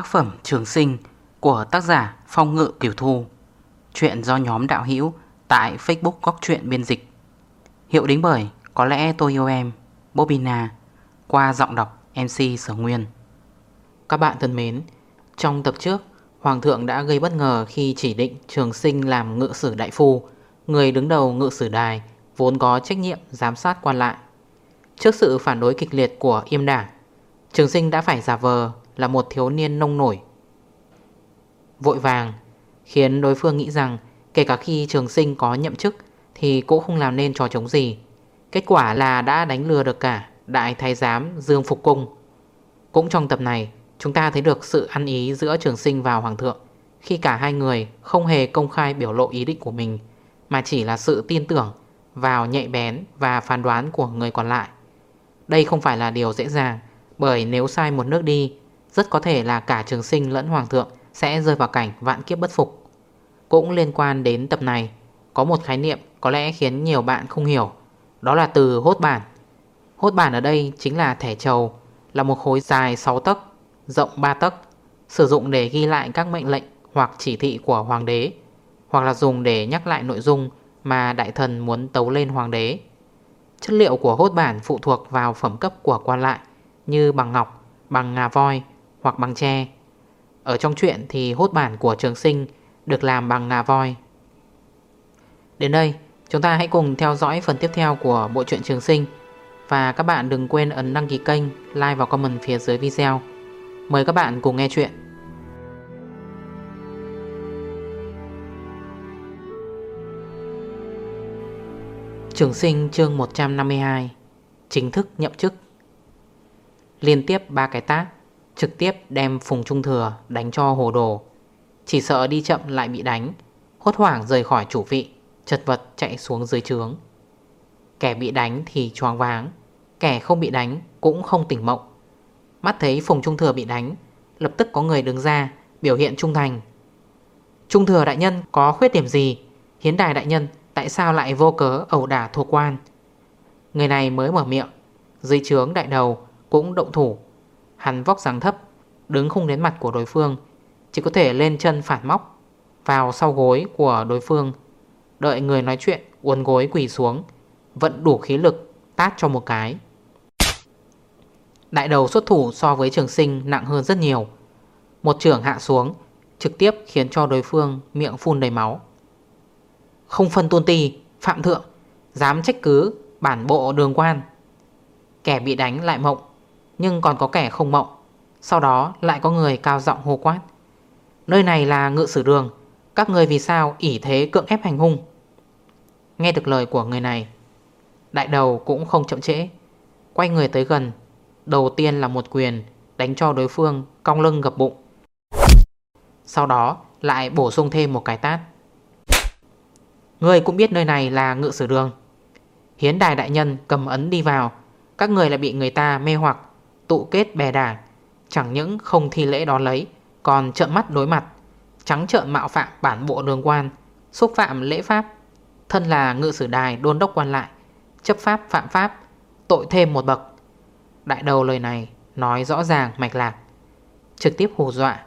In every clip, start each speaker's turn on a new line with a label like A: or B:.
A: Tác phẩm Trường Sinh của tác giả Phong Ngự Kiều Thu. Chuyện do nhóm đạo hữu tại Facebook Góc Chuyện Biên Dịch. Hiệu đính bởi Có lẽ tôi yêu em, Bobina, Qua giọng đọc MC Sở Nguyên. Các bạn thân mến, Trong tập trước, Hoàng thượng đã gây bất ngờ khi chỉ định Trường Sinh làm ngự sử đại phu, Người đứng đầu ngự sử đài Vốn có trách nhiệm giám sát quan lại. Trước sự phản đối kịch liệt của yêm đảng, Trường sinh đã phải giả vờ là một thiếu niên nông nổi. Vội vàng, Khiến đối phương nghĩ rằng Kể cả khi trường sinh có nhậm chức Thì cũng không làm nên trò chống gì. Kết quả là đã đánh lừa được cả Đại thái giám Dương Phục Cung. Cũng trong tập này, Chúng ta thấy được sự ăn ý giữa trường sinh và hoàng thượng, Khi cả hai người không hề công khai biểu lộ ý định của mình, Mà chỉ là sự tin tưởng Vào nhạy bén và phán đoán của người còn lại. Đây không phải là điều dễ dàng, Bởi nếu sai một nước đi rất có thể là cả trường sinh lẫn hoàng thượng Sẽ rơi vào cảnh vạn kiếp bất phục. Cũng liên quan đến tập này Có một khái niệm có lẽ khiến nhiều bạn không hiểu Đó là từ hốt bản. Hốt bản ở đây chính là thẻ trầu Là một khối dài 6 tấc Rộng 3 tấc Sử dụng để ghi lại các mệnh lệnh Hoặc chỉ thị của hoàng đế Hoặc là dùng để nhắc lại nội dung Mà đại thần muốn tấu lên hoàng đế. Chất liệu của hốt bản phụ thuộc vào phẩm cấp của quan lại Như bằng ngọc, bằng ngà voi hoặc bằng tre. Ở trong chuyện thì hốt bản của trường sinh được làm bằng ngà voi. Đến đây chúng ta hãy cùng theo dõi phần tiếp theo của bộ truyện trường sinh. Và các bạn đừng quên ấn đăng ký kênh, like và comment phía dưới video. Mời các bạn cùng nghe chuyện. Trường sinh chương 152 Chính thức nhậm chức. Liên tiếp ba cái tác. Trực tiếp đem Phùng Trung Thừa đánh cho hồ đồ. Chỉ sợ đi chậm lại bị đánh, Hốt hoảng rời khỏi chủ vị, Chật vật chạy xuống dưới trướng. Kẻ bị đánh thì choáng váng, Kẻ không bị đánh cũng không tỉnh mộng. Mắt thấy Phùng Trung Thừa bị đánh, Lập tức có người đứng ra Biểu hiện trung thành. Trung Thừa đại nhân, có khuyết điểm gì? Hiến đài đại nhân, tại sao lại vô cớ ẩu đả thuộc quan? Người này mới mở miệng, Dưới trướng đại đầu cũng động thủ. Hắn vóc dáng thấp, Đứng không đến mặt của đối phương, Chỉ có thể lên chân phản móc, Vào sau gối của đối phương. Đợi người nói chuyện, uốn gối quỳ xuống, Vẫn đủ khí lực Tát cho một cái. Đại đầu xuất thủ so với trường sinh nặng hơn rất nhiều. Một trưởng hạ xuống, Trực tiếp khiến cho đối phương miệng phun đầy máu. Không phân tôn ti, Phạm thượng, Dám trách cứ bản bộ đường quan. Kẻ bị đánh lại mộng nhưng còn có kẻ không mộng. Sau đó lại có người cao giọng hô quát. Nơi này là ngự sử đường, Các người vì sao ỷ thế cưỡng ép hành hung? Nghe được lời của người này, Đại đầu cũng không chậm trễ. Quay người tới gần, Đầu tiên là một quyền Đánh cho đối phương cong lưng gập bụng. Sau đó lại bổ sung thêm một cái tát. Người cũng biết nơi này là ngự sử đường. Hiến đài đại nhân cầm ấn đi vào, Các người lại bị người ta mê hoặc. Tụ kết bè đảng Chẳng những không thi lễ đón lấy, Còn trợn mắt đối mặt. Trắng trợn mạo phạm bản bộ đường quan, Xúc phạm lễ pháp. Thân là ngự sử đài đôn đốc quan lại, Chấp pháp phạm pháp, Tội thêm một bậc. Đại đầu lời này nói rõ ràng mạch lạc. Trực tiếp hù dọa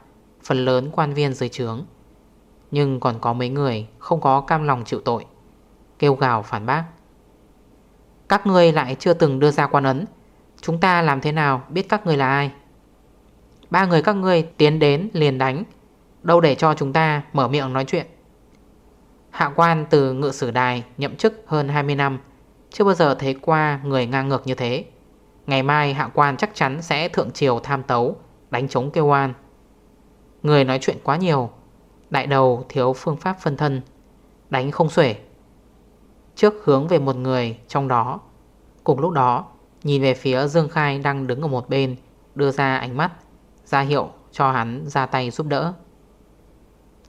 A: Phần lớn quan viên dưới trướng. Nhưng còn có mấy người không có cam lòng chịu tội, Kêu gào phản bác. Các ngươi lại chưa từng đưa ra quan ấn Chúng ta làm thế nào biết các người là ai? Ba người các ngươi tiến đến liền đánh, Đâu để cho chúng ta mở miệng nói chuyện. Hạ quan từ ngự sử đài nhậm chức hơn 20 năm, Chưa bao giờ thấy qua người ngang ngược như thế. Ngày mai hạ quan chắc chắn sẽ thượng triều tham tấu, Đánh chống kêu oan. Người nói chuyện quá nhiều, Đại đầu thiếu phương pháp phân thân, Đánh không xuể. Trước hướng về một người trong đó, Cùng lúc đó Nhìn về phía Dương Khai đang đứng ở một bên, Đưa ra ánh mắt, ra hiệu cho hắn ra tay giúp đỡ.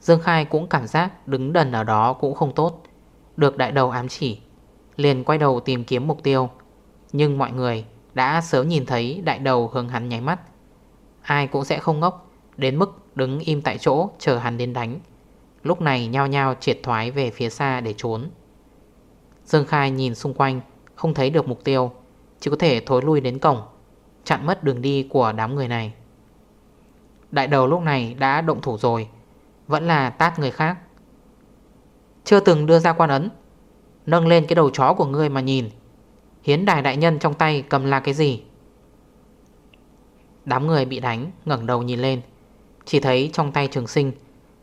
A: Dương Khai cũng cảm giác đứng đần ở đó cũng không tốt, Được đại đầu ám chỉ, Liền quay đầu tìm kiếm mục tiêu. Nhưng mọi người đã sớm nhìn thấy đại đầu hướng hắn nháy mắt. Ai cũng sẽ không ngốc, Đến mức đứng im tại chỗ chờ hắn đến đánh. Lúc này nhao nhao triệt thoái về phía xa để trốn. Dương Khai nhìn xung quanh, Không thấy được mục tiêu. Chỉ có thể thối lui đến cổng, Chặn mất đường đi của đám người này. Đại đầu lúc này đã động thủ rồi, Vẫn là tát người khác. Chưa từng đưa ra quan ấn, Nâng lên cái đầu chó của ngươi mà nhìn. Hiến đài đại nhân trong tay cầm là cái gì? Đám người bị đánh ngẩn đầu nhìn lên. Chỉ thấy trong tay trường sinh,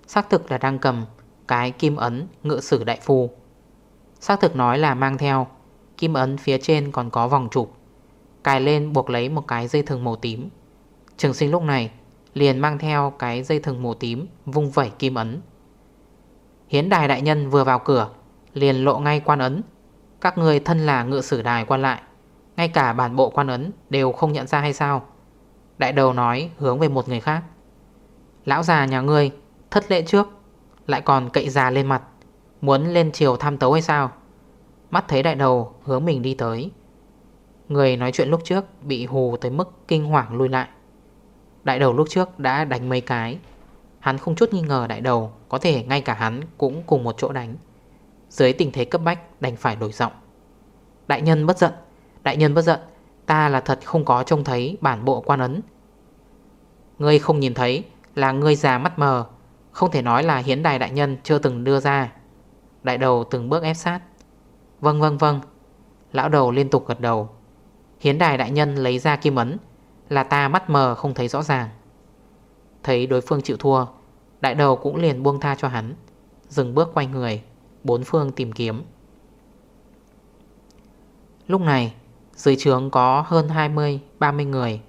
A: Xác thực là đang cầm Cái kim ấn ngự sử đại phu Xác thực nói là mang theo. Kim ấn phía trên còn có vòng trục Cài lên buộc lấy một cái dây thừng màu tím. Trường sinh lúc này Liền mang theo cái dây thừng màu tím Vung vẩy kim ấn. Hiến đài đại nhân vừa vào cửa, Liền lộ ngay quan ấn. Các người thân là ngự sử đài quan lại, Ngay cả bản bộ quan ấn đều không nhận ra hay sao? Đại đầu nói hướng về một người khác. Lão già nhà ngươi, Thất lễ trước, Lại còn cậy già lên mặt, Muốn lên chiều tham tấu hay sao? Mắt thấy đại đầu hướng mình đi tới. Người nói chuyện lúc trước Bị hù tới mức kinh hoàng lui lại. Đại đầu lúc trước đã đánh mấy cái. Hắn không chút nghi ngờ đại đầu Có thể ngay cả hắn cũng cùng một chỗ đánh. Dưới tình thế cấp bách, đành phải đổi giọng. Đại nhân bất giận, Đại nhân bất giận, Ta là thật không có trông thấy bản bộ quan ấn. Ngươi không nhìn thấy Là ngươi già mắt mờ, Không thể nói là hiến đài đại nhân chưa từng đưa ra. Đại đầu từng bước ép sát. Vâng vâng vâng. Lão đầu liên tục gật đầu. Hiến đài đại nhân lấy ra kim ấn, Là ta mắt mờ không thấy rõ ràng. Thấy đối phương chịu thua, Đại đầu cũng liền buông tha cho hắn, Dừng bước quay người, Bốn phương tìm kiếm. Lúc này, Dưới trướng có hơn 20-30 người,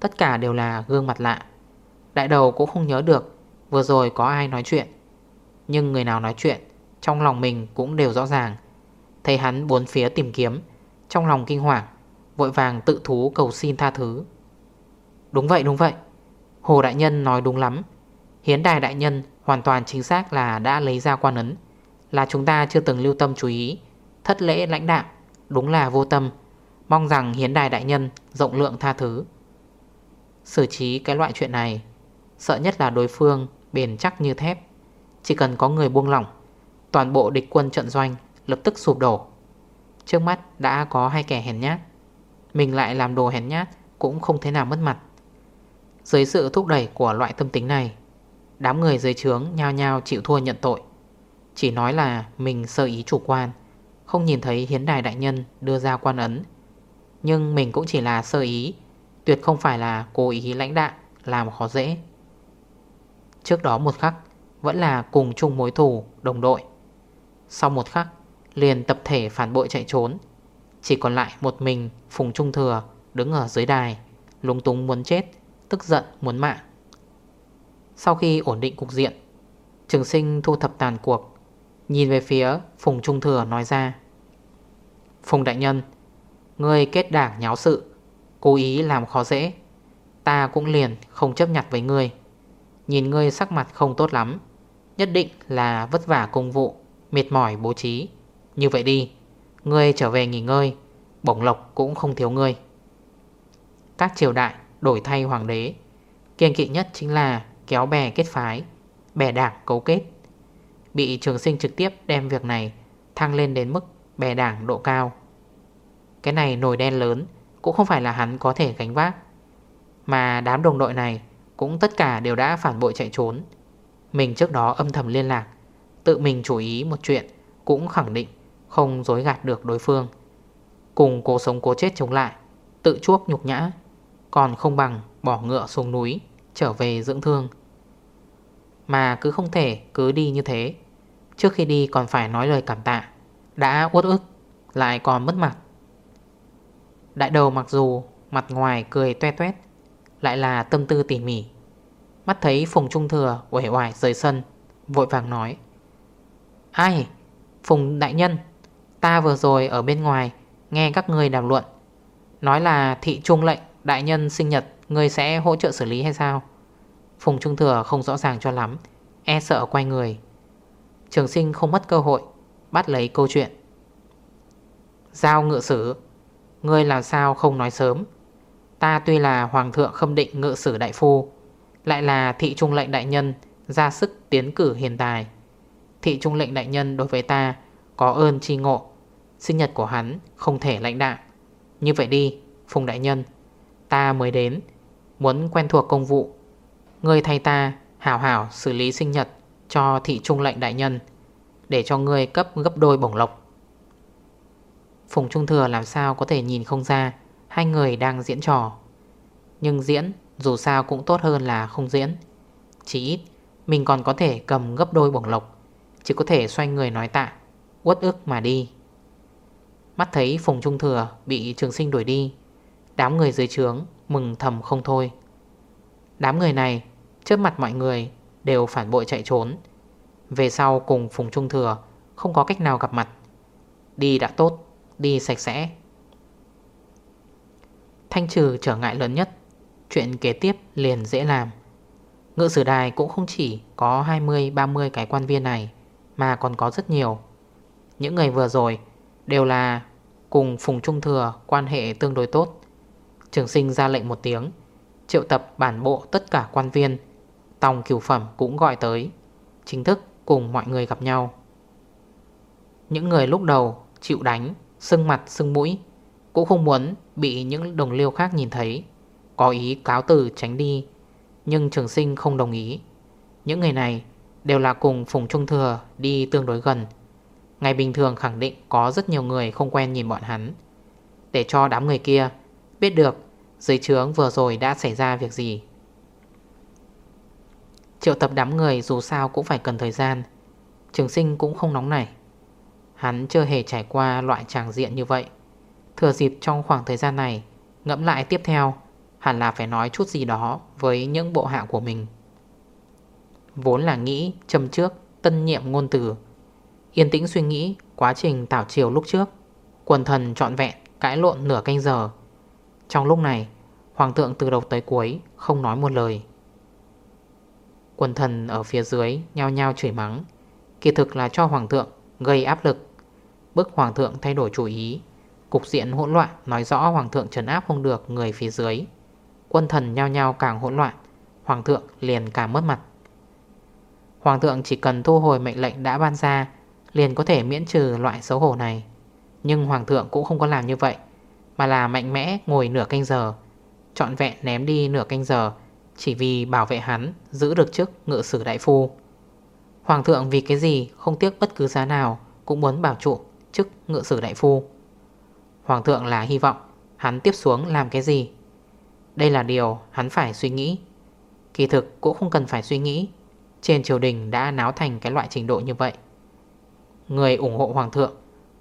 A: Tất cả đều là gương mặt lạ. Đại đầu cũng không nhớ được Vừa rồi có ai nói chuyện, Nhưng người nào nói chuyện, Trong lòng mình cũng đều rõ ràng. Thấy hắn bốn phía tìm kiếm. Trong lòng kinh hoàng, Vội vàng tự thú cầu xin tha thứ. Đúng vậy đúng vậy. Hồ Đại Nhân nói đúng lắm. Hiến Đài Đại Nhân hoàn toàn chính xác là đã lấy ra quan ấn, Là chúng ta chưa từng lưu tâm chú ý. Thất lễ lãnh đạo Đúng là vô tâm. Mong rằng Hiến Đài Đại Nhân rộng lượng tha thứ. Xử trí cái loại chuyện này, Sợ nhất là đối phương bền chắc như thép. Chỉ cần có người buông lỏng, Toàn bộ địch quân trận doanh lập tức sụp đổ. Trước mắt đã có hai kẻ hèn nhát. Mình lại làm đồ hèn nhát Cũng không thế nào mất mặt. Dưới sự thúc đẩy của loại tâm tính này, Đám người dưới trướng nhao nhao chịu thua nhận tội. Chỉ nói là mình sơ ý chủ quan, Không nhìn thấy hiến đài đại nhân đưa ra quan ấn. Nhưng mình cũng chỉ là sơ ý, Tuyệt không phải là cố ý lãnh đạo Làm khó dễ. Trước đó một khắc, Vẫn là cùng chung mối thù, đồng đội. Sau một khắc Liền tập thể phản bội chạy trốn. Chỉ còn lại một mình Phùng Trung Thừa đứng ở dưới đài, Lúng túng muốn chết, Tức giận muốn mạng. Sau khi ổn định cục diện, Trường sinh thu thập tàn cuộc, Nhìn về phía Phùng Trung Thừa nói ra, Phùng Đại Nhân, Ngươi kết đảng nháo sự, Cố ý làm khó dễ. Ta cũng liền không chấp nhặt với ngươi. Nhìn ngươi sắc mặt không tốt lắm, Nhất định là vất vả công vụ, Mệt mỏi bố trí. Như vậy đi, Ngươi trở về nghỉ ngơi, Bổng lộc cũng không thiếu ngươi. Các triều đại đổi thay hoàng đế Kiên kỵ nhất chính là kéo bè kết phái, Bè đảng cấu kết. Bị trường sinh trực tiếp đem việc này Thăng lên đến mức bè đảng độ cao. Cái này nồi đen lớn Cũng không phải là hắn có thể gánh vác, Mà đám đồng đội này Cũng tất cả đều đã phản bội chạy trốn. Mình trước đó âm thầm liên lạc, Tự mình chú ý một chuyện Cũng khẳng định không dối gạt được đối phương. Cùng cố sống cố chết chống lại, Tự chuốc nhục nhã, Còn không bằng bỏ ngựa xuống núi, Trở về dưỡng thương. Mà cứ không thể cứ đi như thế. Trước khi đi còn phải nói lời cảm tạ, Đã uất ức, Lại còn mất mặt. Đại đầu mặc dù mặt ngoài cười toe toét, Lại là tâm tư tỉ mỉ. Mắt thấy Phùng Trung Thừa uể oải rời sân, Vội vàng nói, Ai, Phùng Đại Nhân Ta vừa rồi ở bên ngoài, Nghe các người đàm luận. Nói là thị trung lệnh, Đại nhân sinh nhật, Người sẽ hỗ trợ xử lý hay sao? Phùng Trung Thừa không rõ ràng cho lắm E sợ quay người. Trường sinh không mất cơ hội, Bắt lấy câu chuyện. Giao ngự sử, Ngươi làm sao không nói sớm? Ta tuy là hoàng thượng khâm định ngự sử đại phu, Lại là thị trung lệnh đại nhân, Ra sức tiến cử hiền tài. Thị trung lệnh đại nhân đối với ta có ơn chi ngộ. Sinh nhật của hắn không thể lãnh đạm. Như vậy đi, Phùng đại nhân. Ta mới đến, Muốn quen thuộc công vụ. Người thay ta hảo hảo xử lý sinh nhật Cho thị trung lệnh đại nhân, Để cho người cấp gấp đôi bổng lộc. Phùng Trung Thừa làm sao có thể nhìn không ra Hai người đang diễn trò. Nhưng diễn, dù sao cũng tốt hơn là không diễn. Chỉ ít, Mình còn có thể cầm gấp đôi bổng lộc Chỉ có thể xoay người nói tạ. Uất ức mà đi. Mắt thấy Phùng Trung Thừa bị trường sinh đuổi đi Đám người dưới trướng mừng thầm không thôi. Đám người này trước mặt mọi người đều phản bội chạy trốn. Về sau cùng Phùng Trung Thừa không có cách nào gặp mặt. Đi đã tốt, đi sạch sẽ. Thanh trừ trở ngại lớn nhất Chuyện kế tiếp liền dễ làm. Ngự sử đài cũng không chỉ có 20-30 cái quan viên này Mà còn có rất nhiều. Những người vừa rồi đều là cùng Phùng Trung Thừa quan hệ tương đối tốt. Trường sinh ra lệnh một tiếng, Triệu tập bản bộ tất cả quan viên, Tòng cửu phẩm cũng gọi tới, Chính thức cùng mọi người gặp nhau. Những người lúc đầu chịu đánh, Sưng mặt, sưng mũi, Cũng không muốn bị những đồng liêu khác nhìn thấy, Có ý cáo từ tránh đi, Nhưng trường sinh không đồng ý. Những người này đều là cùng Phùng Trung Thừa đi tương đối gần. Ngày bình thường khẳng định có rất nhiều người không quen nhìn bọn hắn. Để cho đám người kia biết được dưới trướng vừa rồi đã xảy ra việc gì. Triệu tập đám người dù sao cũng phải cần thời gian. Trường sinh cũng không nóng nảy. Hắn chưa hề trải qua loại tràng diện như vậy. Thừa dịp trong khoảng thời gian này, Ngẫm lại tiếp theo, Hẳn là phải nói chút gì đó Với những bộ hạ của mình. Vốn là nghĩ châm trước Tân nhiệm ngôn từ. Yên tĩnh suy nghĩ, quá trình tảo chiều lúc trước. Quần thần trọn vẹn, Cãi lộn nửa canh giờ. Trong lúc này, Hoàng thượng từ đầu tới cuối Không nói một lời. Quần thần ở phía dưới Nhao nhao chửi mắng. Kỳ thực là cho hoàng thượng gây áp lực. Bức hoàng thượng thay đổi chủ ý. Cục diện hỗn loạn Nói rõ hoàng thượng trấn áp không được người phía dưới. Quân thần nhao nhao càng hỗn loạn, Hoàng thượng liền càng mất mặt. Hoàng thượng chỉ cần thu hồi mệnh lệnh đã ban ra Liền có thể miễn trừ loại xấu hổ này. Nhưng hoàng thượng cũng không có làm như vậy, Mà là mạnh mẽ ngồi nửa canh giờ Chọn vẹn ném đi nửa canh giờ, Chỉ vì bảo vệ hắn Giữ được chức ngự sử đại phu. Hoàng thượng vì cái gì không tiếc bất cứ giá nào Cũng muốn bảo trụ chức ngự sử đại phu. Hoàng thượng là hy vọng Hắn tiếp xuống làm cái gì? Đây là điều hắn phải suy nghĩ. Kỳ thực cũng không cần phải suy nghĩ. Trên triều đình đã náo thành cái loại trình độ như vậy. Người ủng hộ hoàng thượng,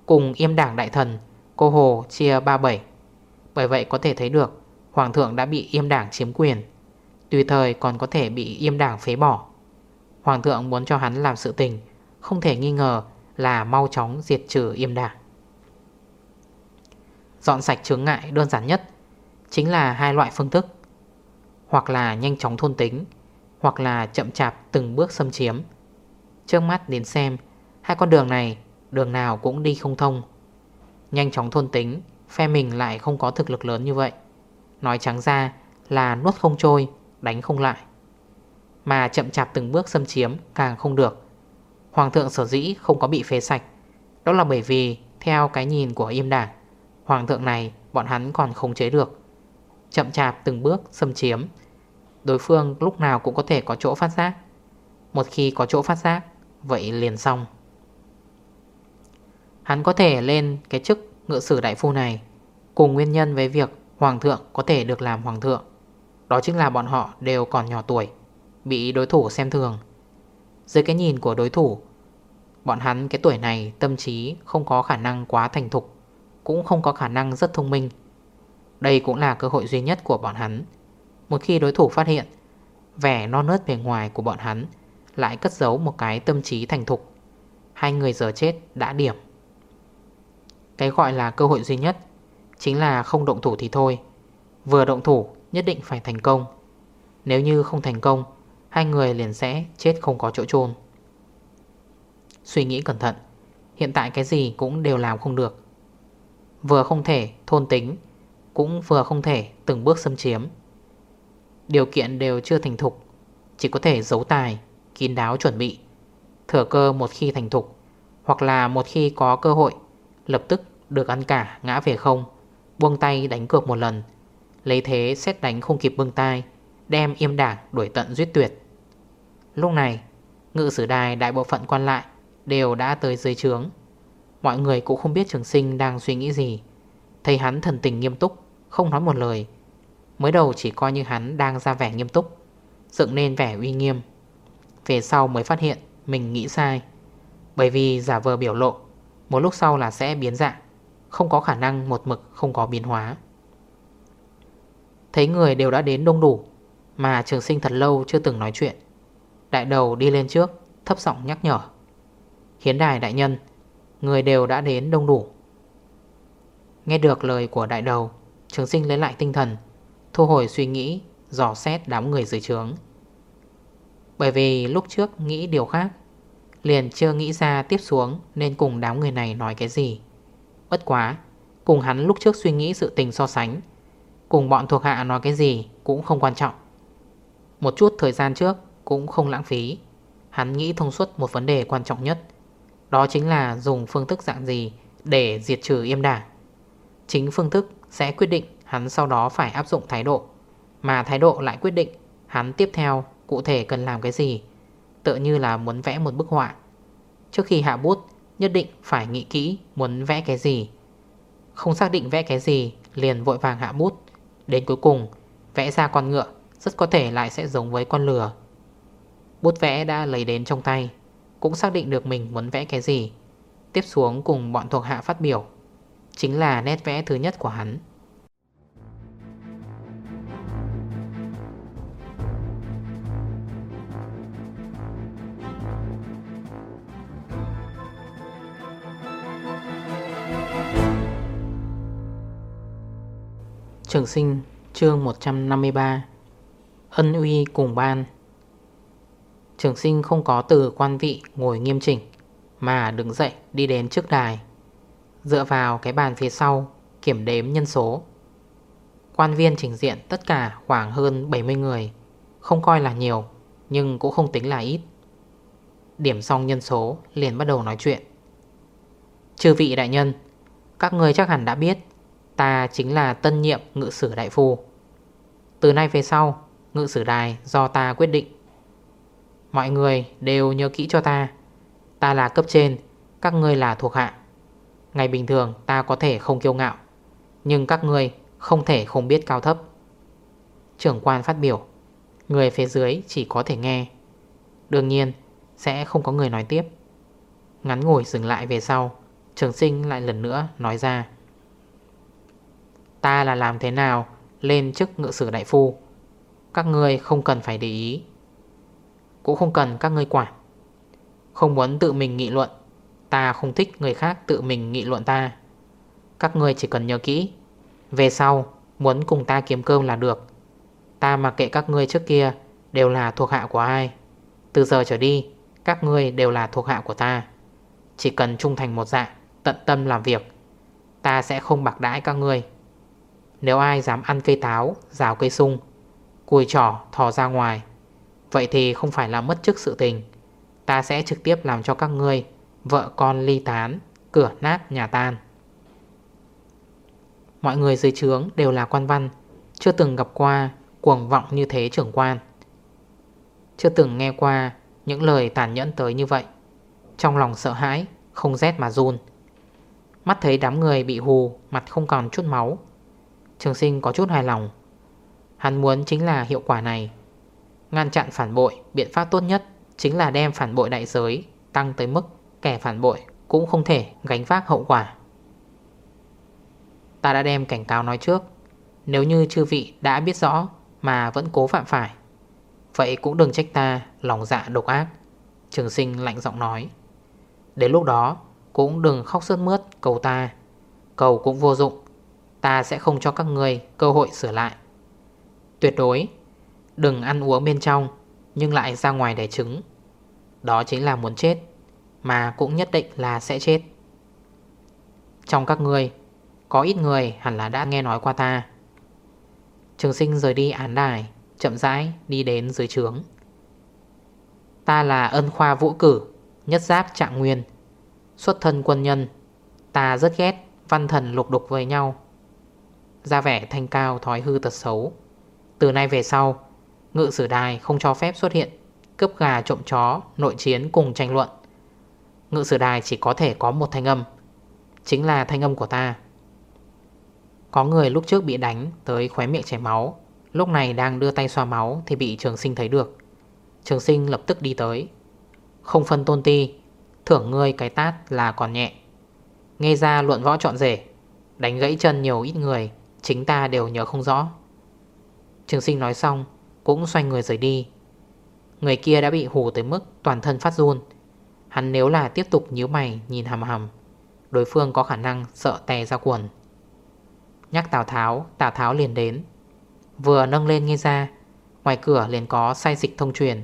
A: Cùng yêm đảng đại thần Cô Hồ chia 37 Bởi vậy có thể thấy được, Hoàng thượng đã bị yêm đảng chiếm quyền, Tùy thời còn có thể bị yêm đảng phế bỏ. Hoàng thượng muốn cho hắn làm sự tình, Không thể nghi ngờ là mau chóng diệt trừ yêm đảng. Dọn sạch chướng ngại đơn giản nhất Chính là hai loại phương thức. Hoặc là nhanh chóng thôn tính, Hoặc là chậm chạp từng bước xâm chiếm. Trước mắt đến xem Hai con đường này, Đường nào cũng đi không thông. Nhanh chóng thôn tính, Phe mình lại không có thực lực lớn như vậy. Nói trắng ra là nuốt không trôi, Đánh không lại. Mà chậm chạp từng bước xâm chiếm càng không được. Hoàng thượng sở dĩ không có bị phế sạch, Đó là bởi vì Theo cái nhìn của im đảng, Hoàng thượng này bọn hắn còn không chế được. Chậm chạp từng bước xâm chiếm, Đối phương lúc nào cũng có thể có chỗ phát giác. Một khi có chỗ phát giác, Vậy liền xong. Hắn có thể lên cái chức ngự sử đại phu này, Cùng nguyên nhân với việc Hoàng thượng có thể được làm hoàng thượng. Đó chính là bọn họ đều còn nhỏ tuổi, Bị đối thủ xem thường. Dưới cái nhìn của đối thủ, Bọn hắn cái tuổi này tâm trí không có khả năng quá thành thục, Cũng không có khả năng rất thông minh. Đây cũng là cơ hội duy nhất của bọn hắn. Một khi đối thủ phát hiện, Vẻ non nớt bề ngoài của bọn hắn Lại cất giấu một cái tâm trí thành thục. Hai người giờ chết đã điểm. Cái gọi là cơ hội duy nhất Chính là không động thủ thì thôi. Vừa động thủ, nhất định phải thành công. Nếu như không thành công, Hai người liền sẽ chết không có chỗ chôn. Suy nghĩ cẩn thận, Hiện tại cái gì cũng đều làm không được. Vừa không thể thôn tính, Cũng vừa không thể từng bước xâm chiếm. Điều kiện đều chưa thành thục, Chỉ có thể giấu tài, Kín đáo chuẩn bị. Thừa cơ một khi thành thục, Hoặc là một khi có cơ hội Lập tức được ăn cả, ngã về không. Buông tay đánh cược một lần. Lấy thế xét đánh không kịp bưng tay Đem im đảng đuổi tận duyết tuyệt. Lúc này, Ngự sử đài đại bộ phận quan lại Đều đã tới dưới trướng. Mọi người cũng không biết trường sinh đang suy nghĩ gì. Thấy hắn thần tình nghiêm túc, Không nói một lời. Mới đầu chỉ coi như hắn đang ra vẻ nghiêm túc, Dựng nên vẻ uy nghiêm. Về sau mới phát hiện Mình nghĩ sai. Bởi vì giả vờ biểu lộ một lúc sau là sẽ biến dạng. Không có khả năng một mực không có biến hóa. Thấy người đều đã đến đông đủ, Mà trường sinh thật lâu chưa từng nói chuyện. Đại đầu đi lên trước, Thấp giọng nhắc nhở. Hiến đài đại nhân, Người đều đã đến đông đủ. Nghe được lời của đại đầu, Trường sinh lấy lại tinh thần, Thu hồi suy nghĩ, Dò xét đám người dưới trướng. Bởi vì lúc trước nghĩ điều khác Liền chưa nghĩ ra tiếp xuống Nên cùng đám người này nói cái gì. Bất quá, Cùng hắn lúc trước suy nghĩ sự tình so sánh, Cùng bọn thuộc hạ nói cái gì Cũng không quan trọng. Một chút thời gian trước cũng không lãng phí, Hắn nghĩ thông suốt một vấn đề quan trọng nhất, Đó chính là dùng phương thức dạng gì Để diệt trừ yêm đảng Chính phương thức sẽ quyết định Hắn sau đó phải áp dụng thái độ, Mà thái độ lại quyết định Hắn tiếp theo cụ thể cần làm cái gì tựa như là muốn vẽ một bức họa. Trước khi hạ bút, Nhất định phải nghĩ kỹ muốn vẽ cái gì. Không xác định vẽ cái gì, Liền vội vàng hạ bút. Đến cuối cùng, vẽ ra con ngựa, Rất có thể lại sẽ giống với con lừa. Bút vẽ đã lấy đến trong tay, Cũng xác định được mình muốn vẽ cái gì. Tiếp xuống cùng bọn thuộc hạ phát biểu, Chính là nét vẽ thứ nhất của hắn. Trường sinh, chương 153 Ân uy cùng ban. Trường sinh không có từ quan vị ngồi nghiêm chỉnh, Mà đứng dậy đi đến trước đài, Dựa vào cái bàn phía sau, Kiểm đếm nhân số. Quan viên trình diện tất cả khoảng hơn 70 người, Không coi là nhiều, Nhưng cũng không tính là ít. Điểm xong nhân số, liền bắt đầu nói chuyện. Chư vị đại nhân, Các người chắc hẳn đã biết Ta chính là tân nhiệm ngự sử đại phu. Từ nay về sau, Ngự sử đài do ta quyết định. Mọi người đều nhớ kỹ cho ta. Ta là cấp trên, Các ngươi là thuộc hạ. Ngày bình thường, ta có thể không kiêu ngạo, Nhưng các ngươi không thể không biết cao thấp. Trưởng quan phát biểu, Người phía dưới chỉ có thể nghe. Đương nhiên, sẽ không có người nói tiếp. Ngắn ngồi dừng lại về sau, Trường sinh lại lần nữa nói ra. Ta là làm thế nào Lên chức ngự sử đại phu? Các ngươi không cần phải để ý. Cũng không cần các ngươi quản. Không muốn tự mình nghị luận, Ta không thích người khác tự mình nghị luận ta. Các ngươi chỉ cần nhớ kỹ, Về sau Muốn cùng ta kiếm cơm là được. Ta mặc kệ các ngươi trước kia Đều là thuộc hạ của ai. Từ giờ trở đi, Các ngươi đều là thuộc hạ của ta. Chỉ cần trung thành một dạng Tận tâm làm việc, Ta sẽ không bạc đãi các ngươi. Nếu ai dám ăn cây táo, Rào cây sung, Cùi trỏ thò ra ngoài, Vậy thì không phải là mất chức sự tình. Ta sẽ trực tiếp làm cho các ngươi, Vợ con ly tán, Cửa nát, nhà tan. Mọi người dưới trướng đều là quan văn, Chưa từng gặp qua Cuồng vọng như thế trưởng quan. Chưa từng nghe qua Những lời tàn nhẫn tới như vậy. Trong lòng sợ hãi, Không rét mà run. Mắt thấy đám người bị hù, Mặt không còn chút máu Trường sinh có chút hài lòng. Hắn muốn chính là hiệu quả này. Ngăn chặn phản bội, Biện pháp tốt nhất Chính là đem phản bội đại giới Tăng tới mức kẻ phản bội Cũng không thể gánh vác hậu quả. Ta đã đem cảnh cáo nói trước. Nếu như chư vị đã biết rõ Mà vẫn cố phạm phải, Vậy cũng đừng trách ta lòng dạ độc ác, Trường sinh lạnh giọng nói. Đến lúc đó, Cũng đừng khóc sướt mướt cầu ta, Cầu cũng vô dụng. Ta sẽ không cho các người cơ hội sửa lại. Tuyệt đối, Đừng ăn uống bên trong, Nhưng lại ra ngoài để trứng. Đó chính là muốn chết, Mà cũng nhất định là sẽ chết. Trong các người Có ít người hẳn là đã nghe nói qua ta. Trường sinh rời đi án đài, Chậm rãi đi đến dưới trướng. Ta là ân khoa vũ cử, Nhất giáp trạng nguyên. Xuất thân quân nhân, Ta rất ghét văn thần lục đục với nhau. Ra vẻ thanh cao thói hư tật xấu. Từ nay về sau, Ngự sử đài không cho phép xuất hiện, Cướp gà trộm chó, Nội chiến cùng tranh luận. Ngự sử đài chỉ có thể có một thanh âm, Chính là thanh âm của ta. Có người lúc trước bị đánh Tới khóe miệng chảy máu, Lúc này đang đưa tay xoa máu Thì bị trường sinh thấy được. Trường sinh lập tức đi tới. Không phân tôn ti, Thưởng ngươi cái tát là còn nhẹ. Nghe ra luận võ trọn rể, Đánh gãy chân nhiều ít người Chính ta đều nhớ không rõ. Trường sinh nói xong, Cũng xoay người rời đi. Người kia đã bị hù tới mức toàn thân phát run. Hắn nếu là tiếp tục nhíu mày, nhìn hầm hầm Đối phương có khả năng sợ tè ra quần. Nhắc Tào Tháo Tào Tháo liền đến. Vừa nâng lên nghe ra, Ngoài cửa liền có sai dịch thông truyền.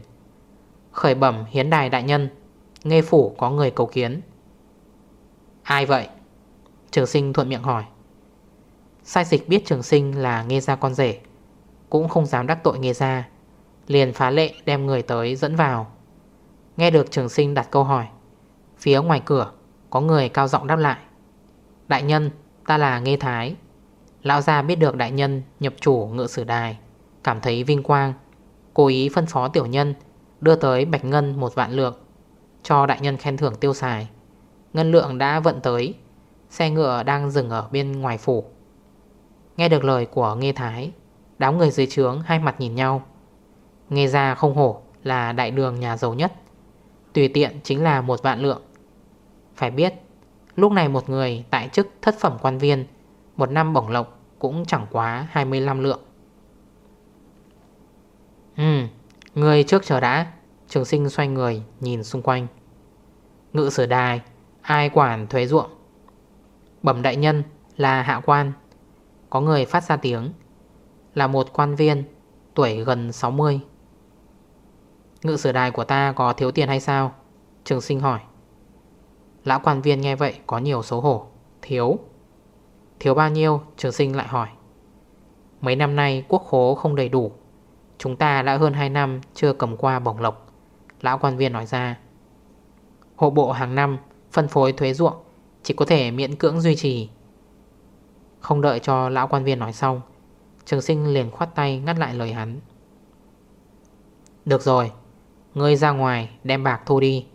A: Khởi bẩm hiến đài đại nhân, Nghe phủ có người cầu kiến. Ai vậy? Trường sinh thuận miệng hỏi. Sai dịch biết trường sinh là nghe ra con rể, Cũng không dám đắc tội nghe ra, Liền phá lệ đem người tới dẫn vào. Nghe được trường sinh đặt câu hỏi, Phía ngoài cửa Có người cao giọng đáp lại, Đại nhân, ta là Nghe Thái. Lão gia biết được đại nhân nhập chủ ngựa sử đài, Cảm thấy vinh quang, Cố ý phân phó tiểu nhân, Đưa tới bạch ngân một vạn lượng, Cho đại nhân khen thưởng tiêu xài. Ngân lượng đã vận tới, Xe ngựa đang dừng ở bên ngoài phủ. Nghe được lời của Nghê Thái, Đám người dưới trướng hai mặt nhìn nhau. Nghe ra không hổ là đại đường nhà giàu nhất, Tùy tiện chính là một vạn lượng. Phải biết, Lúc này một người tại chức thất phẩm quan viên, Một năm bổng lộc cũng chẳng quá 25 lượng. Ừ Người trước chờ đã, Trường sinh xoay người nhìn xung quanh. Ngự sử đài, Ai quản thuế ruộng? Bẩm đại nhân là hạ quan. Có người phát ra tiếng. Là một quan viên, Tuổi gần 60 Ngự sử đài của ta có thiếu tiền hay sao? Trường sinh hỏi. Lão quan viên nghe vậy có nhiều xấu hổ. Thiếu. Thiếu bao nhiêu? Trường sinh lại hỏi. Mấy năm nay quốc khố không đầy đủ. Chúng ta đã hơn 2 năm chưa cầm qua bổng lộc. Lão quan viên nói ra. Hộ bộ hàng năm phân phối thuế ruộng, Chỉ có thể miễn cưỡng duy trì. Không đợi cho lão quan viên nói xong. Trường sinh liền khoát tay ngắt lại lời hắn. Được rồi, Ngươi ra ngoài đem bạc thu đi.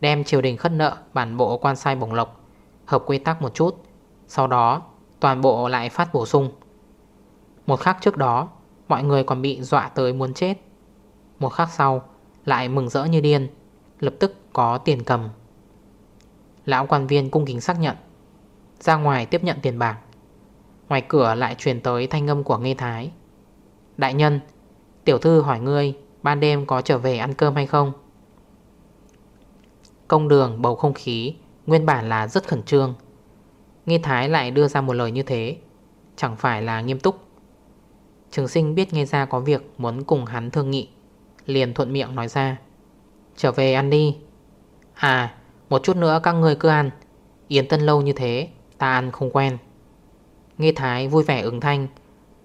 A: Đem triều đình khất nợ bản bộ quan sai bổng lộc, Hợp quy tắc một chút. Sau đó, toàn bộ lại phát bổ sung. Một khắc trước đó, Mọi người còn bị dọa tới muốn chết. Một khắc sau, Lại mừng rỡ như điên, Lập tức có tiền cầm. Lão quan viên cung kính xác nhận, Ra ngoài tiếp nhận tiền bạc. Ngoài cửa lại truyền tới thanh âm của Nghê Thái. Đại nhân, Tiểu thư hỏi ngươi Ban đêm có trở về ăn cơm hay không? Công đường bầu không khí Nguyên bản là rất khẩn trương. Nghi Thái lại đưa ra một lời như thế, Chẳng phải là nghiêm túc. Trường sinh biết nghe ra có việc Muốn cùng hắn thương nghị, Liền thuận miệng nói ra, Trở về ăn đi. À một chút nữa các người cứ ăn Yến tân lâu như thế, Ta ăn không quen. Nghi Thái vui vẻ ứng thanh,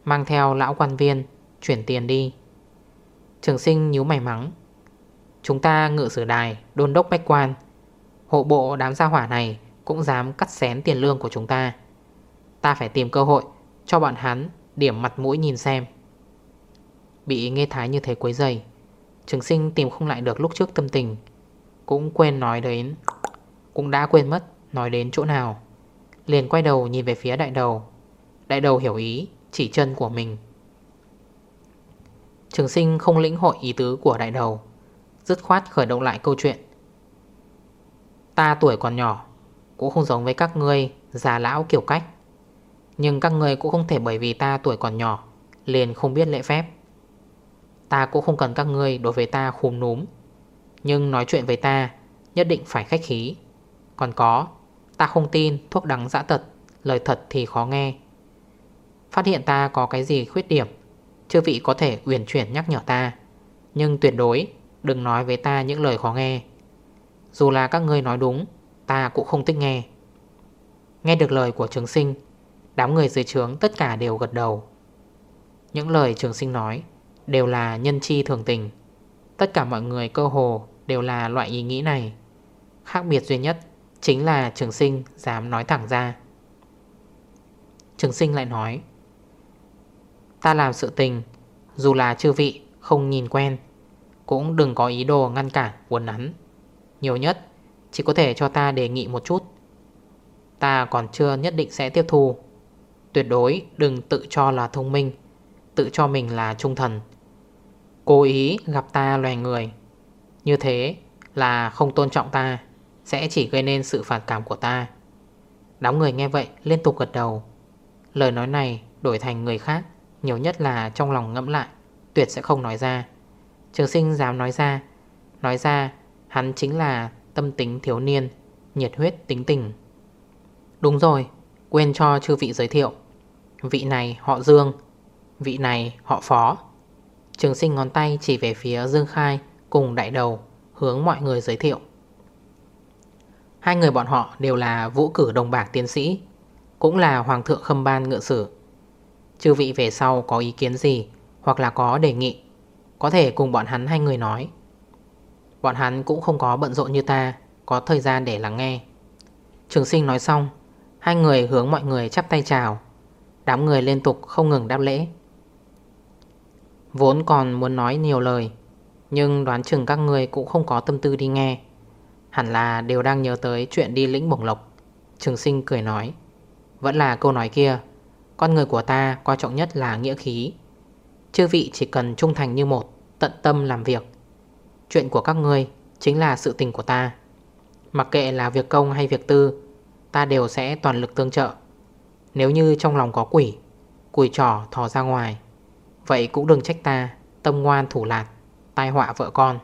A: Mang theo lão quan viên, Chuyển tiền đi. Trường sinh nhíu mày mắng, Chúng ta ngự sử đài, Đôn đốc bách quan. Hộ bộ đám gia hỏa này Cũng dám cắt xén tiền lương của chúng ta. Ta phải tìm cơ hội Cho bọn hắn điểm mặt mũi nhìn xem. Bị nghe thái như thế quấy dày Trường sinh tìm không lại được lúc trước tâm tình, Cũng quên nói đến, Cũng đã quên mất Nói đến chỗ nào. Liền quay đầu nhìn về phía đại đầu. Đại đầu hiểu ý, Chỉ chân của mình. Trường sinh không lĩnh hội ý tứ của đại đầu, Dứt khoát khởi động lại câu chuyện. Ta tuổi còn nhỏ, Cũng không giống với các ngươi, Già lão kiểu cách. Nhưng các ngươi cũng không thể bởi vì ta tuổi còn nhỏ, Liền không biết lễ phép. Ta cũng không cần các ngươi đối với ta khùm núm. Nhưng nói chuyện với ta, Nhất định phải khách khí. Còn có, Ta không tin thuốc đắng dã tật, Lời thật thì khó nghe. Phát hiện ta có cái gì khuyết điểm, Chư vị có thể uyển chuyển nhắc nhở ta. Nhưng tuyệt đối, đừng nói với ta những lời khó nghe. Dù là các ngươi nói đúng, Ta cũng không thích nghe. Nghe được lời của trường sinh, Đám người dưới trướng tất cả đều gật đầu. Những lời trường sinh nói Đều là nhân chi thường tình. Tất cả mọi người cơ hồ Đều là loại ý nghĩ này. Khác biệt duy nhất Chính là trường sinh dám nói thẳng ra. Trường sinh lại nói Ta làm sự tình, Dù là chư vị không nhìn quen, Cũng đừng có ý đồ ngăn cản buồn nắn. Nhiều nhất, Chỉ có thể cho ta đề nghị một chút. Ta còn chưa nhất định sẽ tiếp thu. Tuyệt đối đừng tự cho là thông minh, Tự cho mình là trung thần. Cố ý gặp ta loài người, Như thế là không tôn trọng ta, Sẽ chỉ gây nên sự phản cảm của ta. Đám người nghe vậy liên tục gật đầu. Lời nói này đổi thành người khác. Nhiều nhất là trong lòng ngẫm lại, Tuyệt sẽ không nói ra. Trường sinh dám nói ra. Nói ra, hắn chính là tâm tính thiếu niên, Nhiệt huyết tính tình. Đúng rồi, Quên cho chư vị giới thiệu. Vị này họ Dương, Vị này họ Phó. Trường sinh ngón tay chỉ về phía Dương Khai Cùng đại đầu, hướng mọi người giới thiệu. Hai người bọn họ đều là vũ cử đồng bạc tiến sĩ, Cũng là hoàng thượng khâm ban ngựa sử. Chư vị về sau có ý kiến gì, Hoặc là có đề nghị, Có thể cùng bọn hắn hai người nói. Bọn hắn cũng không có bận rộn như ta, Có thời gian để lắng nghe. Trường sinh nói xong, Hai người hướng mọi người chắp tay chào. Đám người liên tục không ngừng đáp lễ. Vốn còn muốn nói nhiều lời, Nhưng đoán chừng các người cũng không có tâm tư đi nghe. Hẳn là đều đang nhớ tới chuyện đi lĩnh bổng lộc. Trường sinh cười nói, Vẫn là câu nói kia con người của ta quan trọng nhất là nghĩa khí. Chư vị chỉ cần trung thành như một Tận tâm làm việc. Chuyện của các ngươi chính là sự tình của ta. Mặc kệ là việc công hay việc tư Ta đều sẽ toàn lực tương trợ. Nếu như trong lòng có quỷ Quỷ trò thò ra ngoài Vậy cũng đừng trách ta Tâm ngoan thủ lạt, Tai họa vợ con.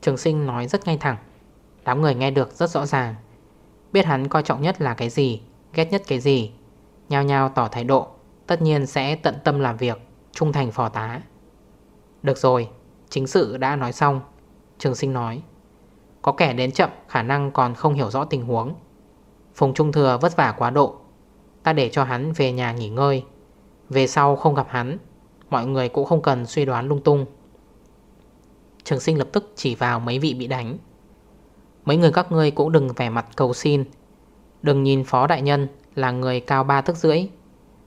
A: Trường sinh nói rất ngay thẳng. Đám người nghe được rất rõ ràng. Biết hắn coi trọng nhất là cái gì Ghét nhất cái gì Nhao nhao tỏ thái độ, Tất nhiên sẽ tận tâm làm việc, Trung thành phò tá. Được rồi, Chính sự đã nói xong. Trường sinh nói, Có kẻ đến chậm khả năng còn không hiểu rõ tình huống. Phùng Trung Thừa vất vả quá độ. Ta để cho hắn về nhà nghỉ ngơi. Về sau không gặp hắn, Mọi người cũng không cần suy đoán lung tung. Trường sinh lập tức chỉ vào mấy vị bị đánh. Mấy người các ngươi cũng đừng vẻ mặt cầu xin. Đừng nhìn phó đại nhân là người cao ba thức rưỡi.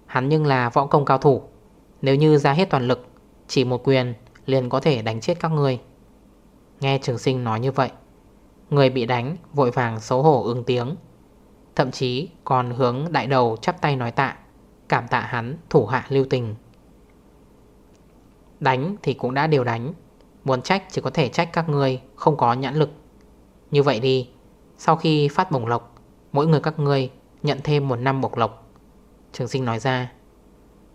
A: Hắn nhưng là võ công cao thủ. Nếu như ra hết toàn lực, Chỉ một quyền liền có thể đánh chết các ngươi Nghe trường sinh nói như vậy, Người bị đánh vội vàng xấu hổ ứng tiếng. Thậm chí còn hướng đại đầu chắp tay nói tạ, Cảm tạ hắn thủ hạ lưu tình. Đánh thì cũng đã đều đánh, Muốn trách chỉ có thể trách các ngươi Không có nhãn lực. Như vậy đi, Sau khi phát bổng lộc, Mỗi người các ngươi nhận thêm một năm bộc lộc. Trường sinh nói ra,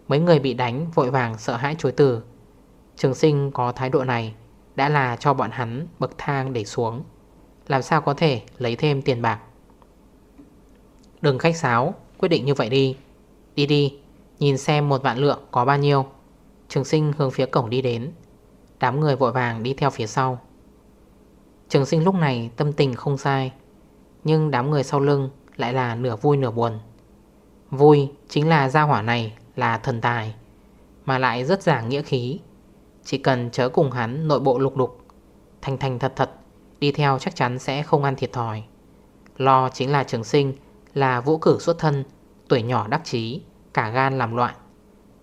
A: Mấy người bị đánh vội vàng sợ hãi chối từ. Trường sinh có thái độ này, Đã là cho bọn hắn bậc thang để xuống. Làm sao có thể lấy thêm tiền bạc? Đừng khách sáo, Quyết định như vậy đi. Đi đi, Nhìn xem một vạn lượng có bao nhiêu. Trường sinh hướng phía cổng đi đến. Đám người vội vàng đi theo phía sau. Trường sinh lúc này tâm tình không sai, Nhưng đám người sau lưng lại là nửa vui nửa buồn. Vui chính là gia hỏa này là thần tài, Mà lại rất giả nghĩa khí. Chỉ cần chớ cùng hắn nội bộ lục đục, Thành thành thật thật, Đi theo chắc chắn sẽ không ăn thiệt thòi. Lo chính là trường sinh, Là vũ cử xuất thân, Tuổi nhỏ đắc chí, Cả gan làm loạn.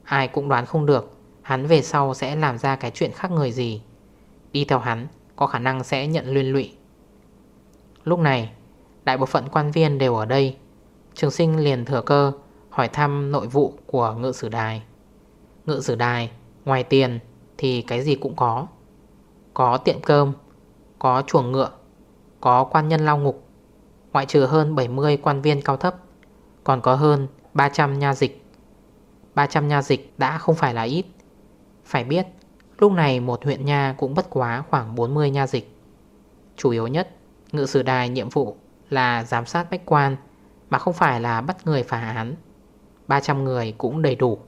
A: Ai cũng đoán không được, Hắn về sau sẽ làm ra cái chuyện khác người gì. Đi theo hắn, Có khả năng sẽ nhận liên lụy. Lúc này Đại bộ phận quan viên đều ở đây. Trường sinh liền thừa cơ, Hỏi thăm nội vụ của ngự sử đài. Ngự sử đài, Ngoài tiền thì cái gì cũng có. Có tiệm cơm, Có chuồng ngựa, Có quan nhân lao ngục. Ngoại trừ hơn 70 quan viên cao thấp, Còn có hơn 300 nha dịch. 300 nha dịch đã không phải là ít. Phải biết, lúc này một huyện nha cũng bất quá khoảng 40 nha dịch. Chủ yếu nhất, Ngự sử đài nhiệm vụ là giám sát bách quan, Mà không phải là bắt người phá án. 300 người cũng đầy đủ.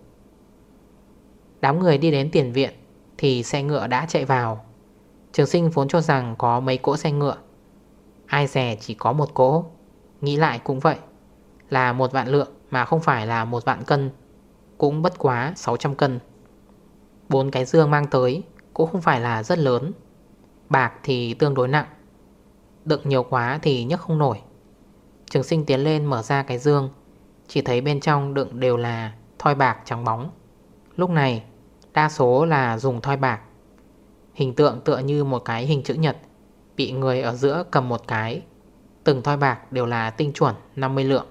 A: Đám người đi đến tiền viện Thì xe ngựa đã chạy vào. Trường sinh vốn cho rằng có mấy cỗ xe ngựa. Ai rẻ chỉ có một cỗ. Nghĩ lại cũng vậy, Là một vạn lượng mà không phải là một vạn cân, Cũng bất quá 600 cân. Bốn cái dương mang tới Cũng không phải là rất lớn. Bạc thì tương đối nặng. Đựng nhiều quá thì nhấc không nổi. Trường sinh tiến lên mở ra cái dương. Chỉ thấy bên trong đựng đều là Thoi bạc trắng bóng. Lúc này, Đa số là dùng thoi bạc. Hình tượng tựa như một cái hình chữ nhật, Bị người ở giữa cầm một cái. Từng thoi bạc đều là tinh chuẩn 50 lượng.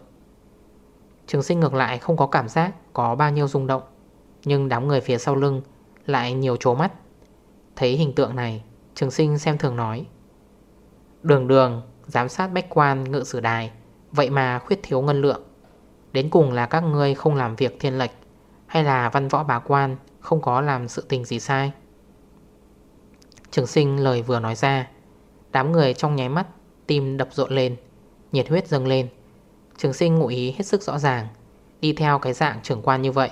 A: Trường sinh ngược lại không có cảm giác Có bao nhiêu rung động, Nhưng đám người phía sau lưng Lại nhiều chố mắt. Thấy hình tượng này, Trường sinh xem thường nói Đường đường, Giám sát bách quan, ngự sử đài. Vậy mà khuyết thiếu ngân lượng. Đến cùng là các ngươi không làm việc thiên lệch, Hay là văn võ bá quan Không có làm sự tình gì sai? Trường sinh lời vừa nói ra, Đám người trong nháy mắt Tim đập rộn lên, Nhiệt huyết dâng lên. Trường sinh ngụ ý hết sức rõ ràng, Đi theo cái dạng trưởng quan như vậy,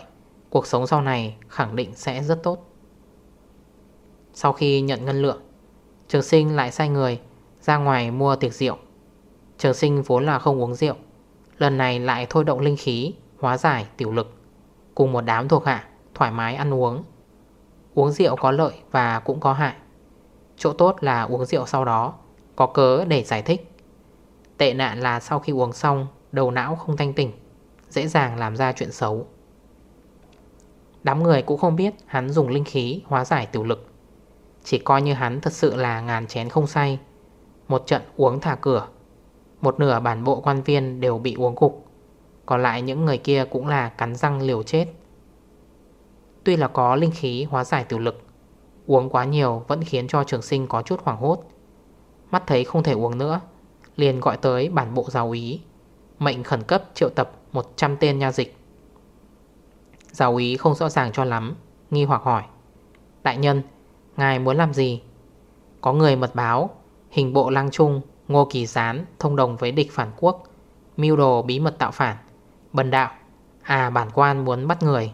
A: Cuộc sống sau này khẳng định sẽ rất tốt. Sau khi nhận ngân lượng, Trường sinh lại sai người ra ngoài mua tiệc rượu. Trường sinh vốn là không uống rượu. Lần này lại thôi động linh khí, Hóa giải tiểu lực, Cùng một đám thuộc hạ thoải mái ăn uống. Uống rượu có lợi và cũng có hại. Chỗ tốt là uống rượu sau đó, Có cớ để giải thích. Tệ nạn là sau khi uống xong, Đầu não không thanh tỉnh, Dễ dàng làm ra chuyện xấu. Đám người cũng không biết Hắn dùng linh khí hóa giải tiểu lực. Chỉ coi như hắn thật sự là ngàn chén không say. Một trận uống thả cửa. Một nửa bản bộ quan viên đều bị uống cục. Còn lại những người kia cũng là cắn răng liều chết. Tuy là có linh khí hóa giải tiểu lực Uống quá nhiều vẫn khiến cho trường sinh có chút hoảng hốt. Mắt thấy không thể uống nữa Liền gọi tới bản bộ giáo ý Mệnh khẩn cấp triệu tập 100 tên nha dịch. Giáo ý không rõ ràng cho lắm Nghi hoặc hỏi Đại nhân, ngài muốn làm gì? Có người mật báo Hình bộ lăng trung, Ngô Kỳ Gián thông đồng với địch phản quốc. Mưu đồ bí mật tạo phản. Bần đạo À bản quan muốn bắt người.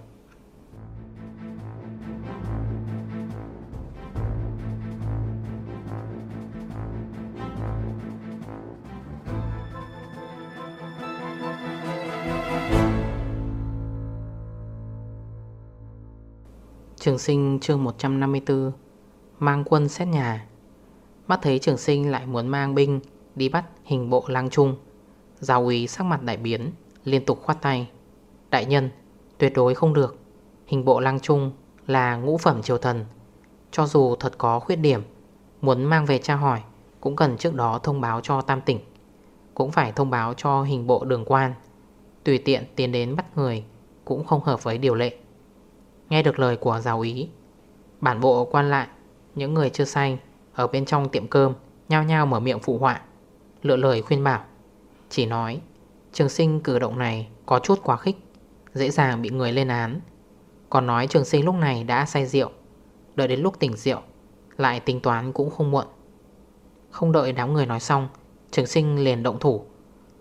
A: Trường sinh chương 154 Mang quân xét nhà. Mắt thấy trường sinh lại muốn mang binh, Đi bắt hình bộ lang trung. Giáo úy sắc mặt đại biến, Liên tục khoát tay. Đại nhân, tuyệt đối không được. Hình bộ lang trung là ngũ phẩm triều thần. Cho dù thật có khuyết điểm, Muốn mang về tra hỏi, Cũng cần trước đó thông báo cho tam tỉnh. Cũng phải thông báo cho hình bộ đường quan. Tùy tiện tiến đến bắt người, Cũng không hợp với điều lệ. Nghe được lời của giáo ý Bản bộ quan lại, Những người chưa say ở bên trong tiệm cơm, Nhao nhao mở miệng phụ họa. Lựa lời khuyên bảo. Chỉ nói, Trường sinh cử động này có chút quá khích, Dễ dàng bị người lên án. Còn nói trường sinh lúc này đã say rượu, Đợi đến lúc tỉnh rượu, Lại tính toán cũng không muộn. Không đợi đám người nói xong, Trường sinh liền động thủ,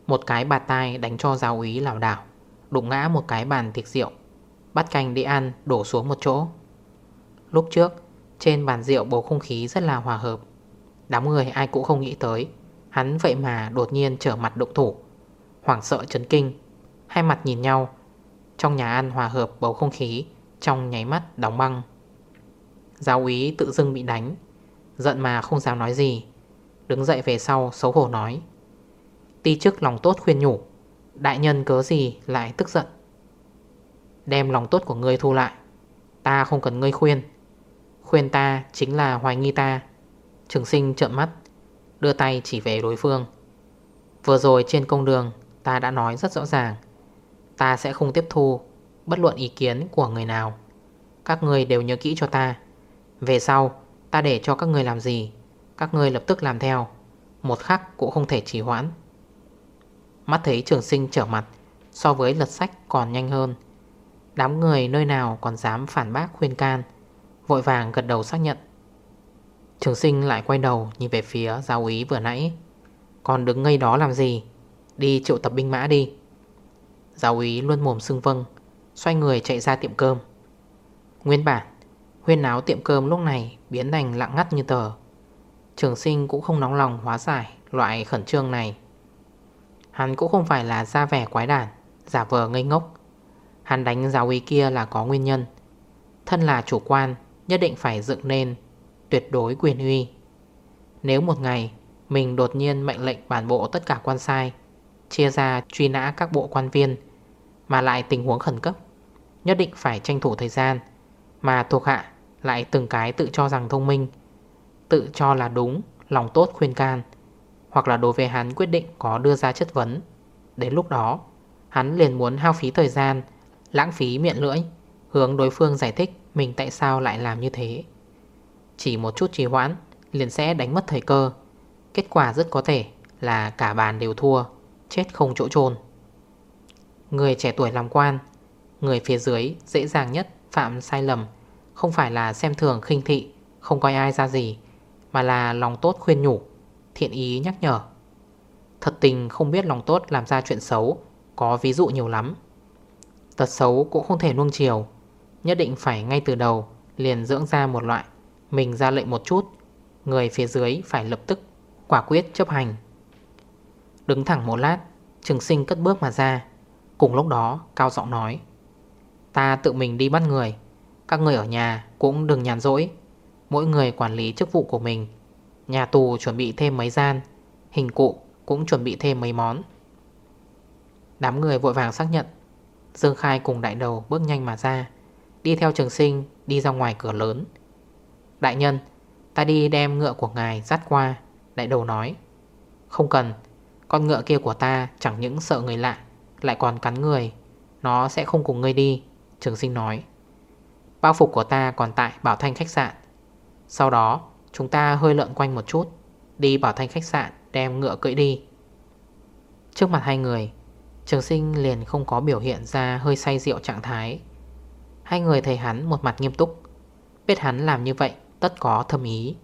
A: Một cái bạt tai đánh cho giáo úy lào đảo, Đụng ngã một cái bàn tiệc rượu, Bắt canh đi ăn đổ xuống một chỗ. Lúc trước trên bàn rượu bầu không khí rất là hòa hợp. Đám người ai cũng không nghĩ tới. Hắn vậy mà đột nhiên trở mặt động thủ. Hoảng sợ chấn kinh. Hai mặt nhìn nhau. Trong nhà ăn hòa hợp bầu không khí, Trong nháy mắt đóng băng. Giáo úy tự dưng bị đánh. Giận mà không dám nói gì. Đứng dậy về sau, xấu hổ nói. Ti chức lòng tốt khuyên nhủ. Đại nhân cớ gì lại tức giận? Đem lòng tốt của ngươi thu lại. Ta không cần ngươi khuyên. Khuyên ta chính là hoài nghi ta. Trường sinh trợn mắt, Đưa tay chỉ về đối phương. Vừa rồi trên công đường, Ta đã nói rất rõ ràng. Ta sẽ không tiếp thu Bất luận ý kiến của người nào. Các người đều nhớ kỹ cho ta. Về sau, ta để cho các người làm gì, Các người lập tức làm theo. Một khắc cũng không thể trì hoãn. Mắt thấy trường sinh trở mặt, So với lật sách còn nhanh hơn. Đám người nơi nào còn dám phản bác khuyên can? Vội vàng gật đầu xác nhận. Trường sinh lại quay đầu nhìn về phía giáo úy vừa nãy. Còn đứng ngay đó làm gì? Đi triệu tập binh mã đi. Giáo úy luôn mồm xưng vâng Xoay người chạy ra tiệm cơm. Nguyên bản, Huyên áo tiệm cơm lúc này biến thành lặng ngắt như tờ. Trường sinh cũng không nóng lòng hóa giải Loại khẩn trương này. Hắn cũng không phải là ra vẻ quái đản, Giả vờ ngây ngốc. Hắn đánh giáo ý kia là có nguyên nhân. Thân là chủ quan Nhất định phải dựng nên Tuyệt đối quyền uy. Nếu một ngày Mình đột nhiên mệnh lệnh bản bộ tất cả quan sai Chia ra truy nã các bộ quan viên Mà lại tình huống khẩn cấp, Nhất định phải tranh thủ thời gian Mà thuộc hạ lại từng cái tự cho rằng thông minh, Tự cho là đúng, Lòng tốt khuyên can, Hoặc là đối với hắn quyết định có đưa ra chất vấn. Đến lúc đó, Hắn liền muốn hao phí thời gian, Lãng phí miệng lưỡi, Hướng đối phương giải thích mình tại sao lại làm như thế? Chỉ một chút trì hoãn, Liền sẽ đánh mất thời cơ. Kết quả rất có thể là cả bàn đều thua, Chết không chỗ chôn. Người trẻ tuổi làm quan, Người phía dưới dễ dàng nhất phạm sai lầm, Không phải là xem thường khinh thị, Không coi ai ra gì, Mà là lòng tốt khuyên nhủ, Thiện ý nhắc nhở. Thật tình không biết lòng tốt làm ra chuyện xấu, Có ví dụ nhiều lắm. Tật xấu cũng không thể nuông chiều Nhất định phải ngay từ đầu Liền dưỡng ra một loại. Mình ra lệnh một chút, Người phía dưới phải lập tức Quả quyết chấp hành. Đứng thẳng một lát, Trường sinh cất bước mà ra. Cùng lúc đó, cao giọng nói, Ta tự mình đi bắt người. Các người ở nhà cũng đừng nhàn rỗi. Mỗi người quản lý chức vụ của mình. Nhà tù chuẩn bị thêm mấy gian, Hình cụ cũng chuẩn bị thêm mấy món. Đám người vội vàng xác nhận. Dương Khai cùng đại đầu bước nhanh mà ra. Đi theo trường sinh, đi ra ngoài cửa lớn. Đại nhân, Ta đi đem ngựa của ngài dắt qua. Đại đầu nói, Không cần, Con ngựa kia của ta chẳng những sợ người lạ, Lại còn cắn người. Nó sẽ không cùng ngươi đi, Trường sinh nói. Bao phục của ta còn tại Bảo Thanh khách sạn. Sau đó, chúng ta hơi lợn quanh một chút, Đi Bảo Thanh khách sạn Đem ngựa cưỡi đi. Trước mặt hai người, Trường sinh liền không có biểu hiện ra hơi say rượu trạng thái. Hai người thấy hắn một mặt nghiêm túc. Biết hắn làm như vậy, tất có thâm ý.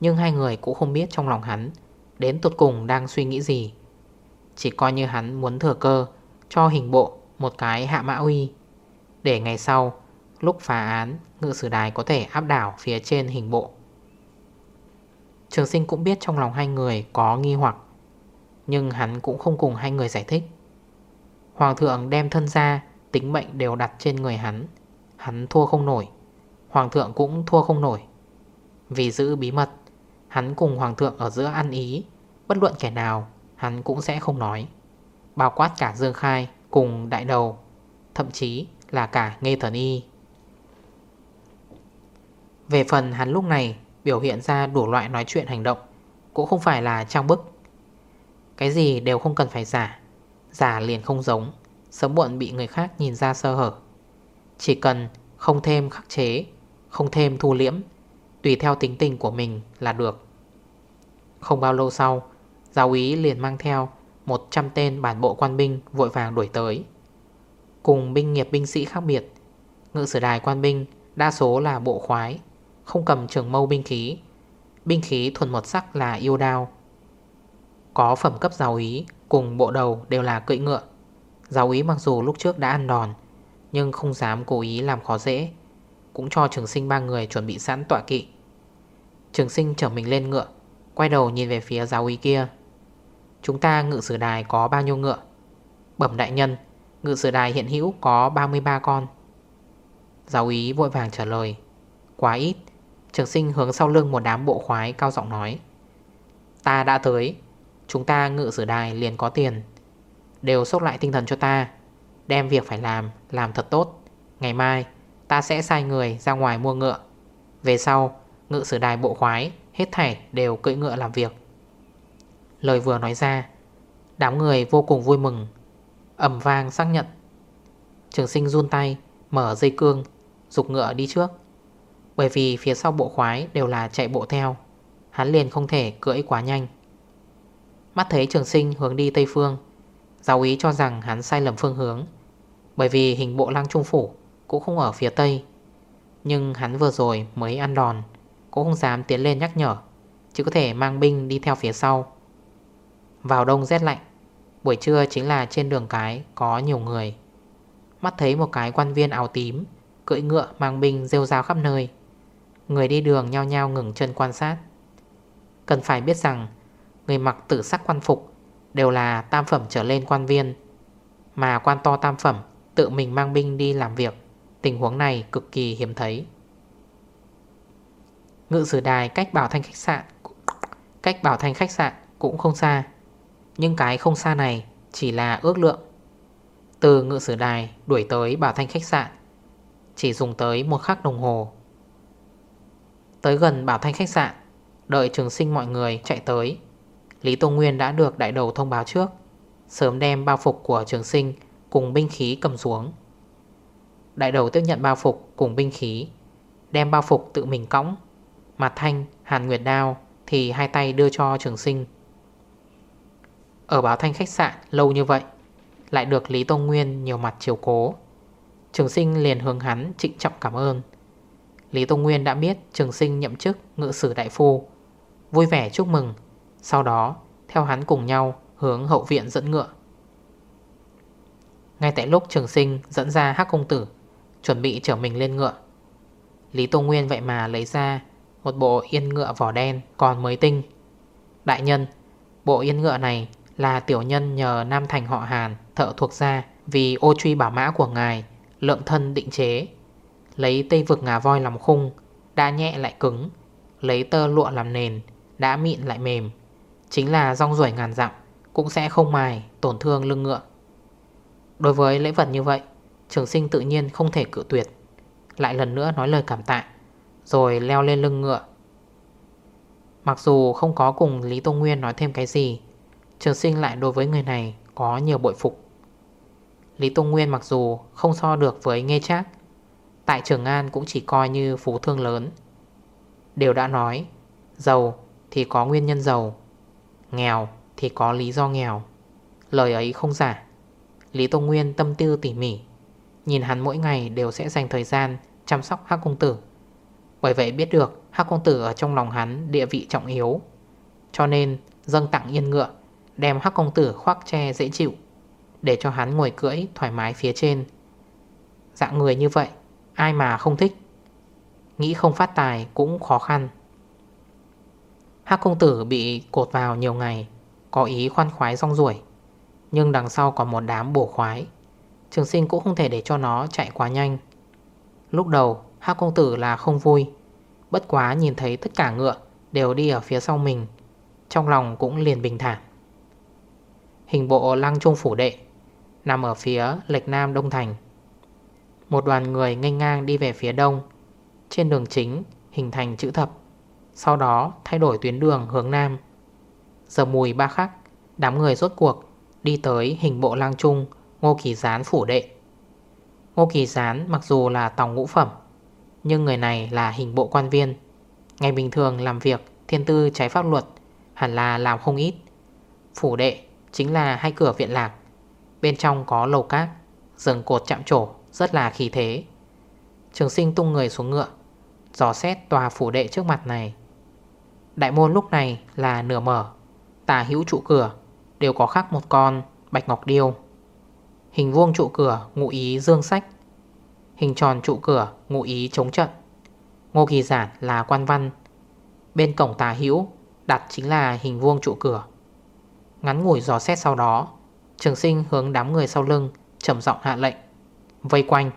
A: Nhưng hai người cũng không biết trong lòng hắn, Đến tột cùng đang suy nghĩ gì. Chỉ coi như hắn muốn thừa cơ, Cho hình bộ một cái hạ mã uy. Để ngày sau, Lúc phá án, Ngự sử đài có thể áp đảo phía trên hình bộ. Trường sinh cũng biết trong lòng hai người có nghi hoặc, Nhưng hắn cũng không cùng hai người giải thích. Hoàng thượng đem thân ra Tính mệnh đều đặt trên người hắn. Hắn thua không nổi, Hoàng thượng cũng thua không nổi. Vì giữ bí mật, Hắn cùng hoàng thượng ở giữa ăn ý, Bất luận kẻ nào, Hắn cũng sẽ không nói. Bao quát cả Dương Khai cùng đại đầu, Thậm chí là cả Nghê Thần Y. Về phần hắn lúc này Biểu hiện ra đủ loại nói chuyện hành động, Cũng không phải là trang bức. Cái gì đều không cần phải giả Giả liền không giống, Sớm muộn bị người khác nhìn ra sơ hở. Chỉ cần không thêm khắc chế, Không thêm thu liễm, Tùy theo tính tình của mình là được. Không bao lâu sau, Giáo ý liền mang theo 100 tên bản bộ quan binh vội vàng đuổi tới. Cùng binh nghiệp binh sĩ khác biệt, Ngự sử đài quan binh Đa số là bộ khoái, Không cầm trường mâu binh khí. Binh khí thuần một sắc là yêu đao. Có phẩm cấp giáo ý Cùng bộ đầu đều là cưỡi ngựa. Giáo ý mặc dù lúc trước đã ăn đòn nhưng không dám cố ý làm khó dễ. Cũng cho trường sinh ba người chuẩn bị sẵn tọa kỵ. Trường sinh chở mình lên ngựa, Quay đầu nhìn về phía giáo úy kia. Chúng ta ngự sử đài có bao nhiêu ngựa? Bẩm đại nhân, Ngự sử đài hiện hữu có 33 con. Giáo úy vội vàng trả lời, Quá ít. Trường sinh hướng sau lưng một đám bộ khoái cao giọng nói, Ta đã tới. Chúng ta ngự sử đài liền có tiền. Đều sốc lại tinh thần cho ta. Đem việc phải làm Làm thật tốt. Ngày mai, ta sẽ sai người ra ngoài mua ngựa. Về sau, Ngự sử đài bộ khoái, Hết thảy đều cưỡi ngựa làm việc. Lời vừa nói ra, Đám người vô cùng vui mừng. Ầm vang xác nhận. Trường sinh run tay, Mở dây cương Dục ngựa đi trước. Bởi vì phía sau bộ khoái đều là chạy bộ theo, Hắn liền không thể cưỡi quá nhanh. Mắt thấy trường sinh hướng đi Tây Phương, Giáo ý cho rằng hắn sai lầm phương hướng. Bởi vì hình bộ lăng trung phủ Cũng không ở phía Tây. Nhưng hắn vừa rồi mới ăn đòn, Cũng không dám tiến lên nhắc nhở, Chỉ có thể mang binh đi theo phía sau. Vào đông rét lạnh, Buổi trưa chính là trên đường cái Có nhiều người. Mắt thấy một cái quan viên áo tím, Cưỡi ngựa mang binh rêu rao khắp nơi. Người đi đường nhao nhao ngừng chân quan sát. Cần phải biết rằng, Người mặc tử sắc quan phục Đều là tam phẩm trở lên quan viên, Mà quan to tam phẩm Tự mình mang binh đi làm việc. Tình huống này cực kỳ hiếm thấy. Ngự sử đài cách bảo thanh khách sạn, Cách bảo thanh khách sạn cũng không xa. Nhưng cái không xa này Chỉ là ước lượng. Từ ngự sử đài đuổi tới bảo thanh khách sạn, Chỉ dùng tới một khắc đồng hồ. Tới gần bảo thanh khách sạn, Đợi trường sinh mọi người chạy tới, Lý Tô Nguyên đã được đại đầu thông báo trước, Sớm đem bao phục của trường sinh Cùng binh khí cầm xuống. Đại đầu tiếp nhận bao phục cùng binh khí Đem bao phục tự mình cõng. Mặt thanh, hàn nguyệt đao Thì hai tay đưa cho trường sinh. Ở báo thanh khách sạn lâu như vậy Lại được Lý Tông Nguyên nhiều mặt chiều cố. Trường sinh liền hướng hắn trịnh trọng cảm ơn. Lý Tông Nguyên đã biết trường sinh nhậm chức ngự sử đại phu. Vui vẻ chúc mừng. Sau đó theo hắn cùng nhau hướng hậu viện dẫn ngựa. Ngay tại lúc trường sinh dẫn ra hắc công tử, Chuẩn bị chở mình lên ngựa. Lý Tô Nguyên vậy mà lấy ra Một bộ yên ngựa vỏ đen còn mới tinh. Đại nhân, Bộ yên ngựa này là tiểu nhân nhờ Nam Thành họ Hàn Thợ thuộc ra Vì ô truy bảo mã của ngài Lượng thân định chế. Lấy tây vực ngà voi làm khung Đã nhẹ lại cứng. Lấy tơ lụa làm nền, Đã mịn lại mềm. Chính là rong ruổi ngàn dặm, Cũng sẽ không mài tổn thương lưng ngựa. Đối với lễ vật như vậy, Trường sinh tự nhiên không thể cự tuyệt. Lại lần nữa nói lời cảm tạ, Rồi leo lên lưng ngựa. Mặc dù không có cùng Lý Tô Nguyên nói thêm cái gì, Trường sinh lại đối với người này Có nhiều bội phục. Lý Tô Nguyên mặc dù không so được với Nghê Trác, Tại Trường An cũng chỉ coi như phú thương lớn. Đều đã nói, Giàu thì có nguyên nhân giàu, Nghèo thì có lý do nghèo. Lời ấy không giả. Lý Tô Nguyên tâm tư tỉ mỉ. Nhìn hắn mỗi ngày đều sẽ dành thời gian Chăm sóc Hắc Công Tử. Bởi vậy biết được Hắc Công Tử ở trong lòng hắn địa vị trọng yếu. Cho nên, dâng tặng yên ngựa, Đem Hắc Công Tử khoác che dễ chịu, Để cho hắn ngồi cưỡi thoải mái phía trên. Dạng người như vậy, Ai mà không thích? Nghĩ không phát tài cũng khó khăn. Hắc công tử bị cột vào nhiều ngày, Có ý khoan khoái rong ruổi. Nhưng đằng sau còn một đám bổ khoái. Trường sinh cũng không thể để cho nó chạy quá nhanh. Lúc đầu Hác công tử là không vui. Bất quá nhìn thấy tất cả ngựa Đều đi ở phía sau mình, Trong lòng cũng liền bình thản. Hình bộ lăng trung phủ đệ Nằm ở phía lệch nam đông thành. Một đoàn người nghênh ngang đi về phía đông. Trên đường chính, hình thành chữ thập. Sau đó, thay đổi tuyến đường hướng nam. Giờ mùi ba khắc, Đám người rốt cuộc Đi tới hình bộ lang trung, Ngô Kỳ Gián phủ đệ. Ngô Kỳ Gián mặc dù là tòng ngũ phẩm, Nhưng người này là hình bộ quan viên. Ngày bình thường làm việc, Thiên tư trái pháp luật, Hẳn là làm không ít. Phủ đệ chính là hai cửa viện lạc, Bên trong có lầu cát Rừng cột chạm trổ, rất là khí thế. Trường sinh tung người xuống ngựa Giò xét tòa phủ đệ trước mặt này. Đại môn lúc này là nửa mở Tà hữu trụ cửa. Đều có khắc một con, bạch ngọc điêu. Hình vuông trụ cửa, ngụ ý dương sách. Hình tròn trụ cửa, ngụ ý chống trận. Ngô Kỳ Giản là quan văn. Bên cổng tà hữu, đặt chính là hình vuông trụ cửa. Ngắn ngủi giò xét sau đó, Trường sinh hướng đám người sau lưng, trầm giọng hạ lệnh, Vây quanh.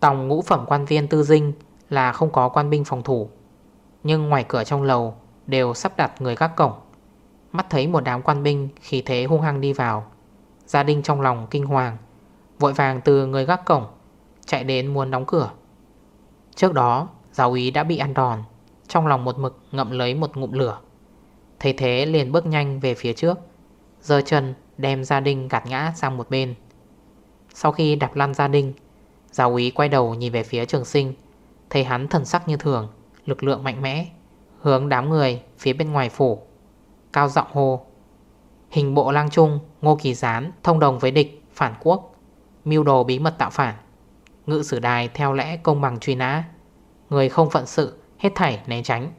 A: Tòng ngũ phẩm quan viên tư dinh Là không có quan binh phòng thủ, Nhưng ngoài cửa trong lầu Đều sắp đặt người gác cổng. Mắt thấy một đám quan binh khí thế hung hăng đi vào. Gia đình trong lòng kinh hoàng, Vội vàng từ người gác cổng Chạy đến muốn đóng cửa. Trước đó, giáo ý đã bị ăn đòn, Trong lòng một mực ngậm lấy một ngụm lửa. Thấy thế liền bước nhanh về phía trước Giờ chân đem gia đình gạt ngã sang một bên. Sau khi đạp lăn gia đình Giáo úy quay đầu nhìn về phía trường sinh, Thấy hắn thần sắc như thường, Lực lượng mạnh mẽ Hướng đám người phía bên ngoài phủ. Cao giọng hô Hình bộ lang trung, Ngô Kỳ Gián thông đồng với địch, phản quốc, Mưu đồ bí mật tạo phản. Ngự sử đài theo lẽ công bằng truy nã, Người không phận sự, Hết thảy né tránh.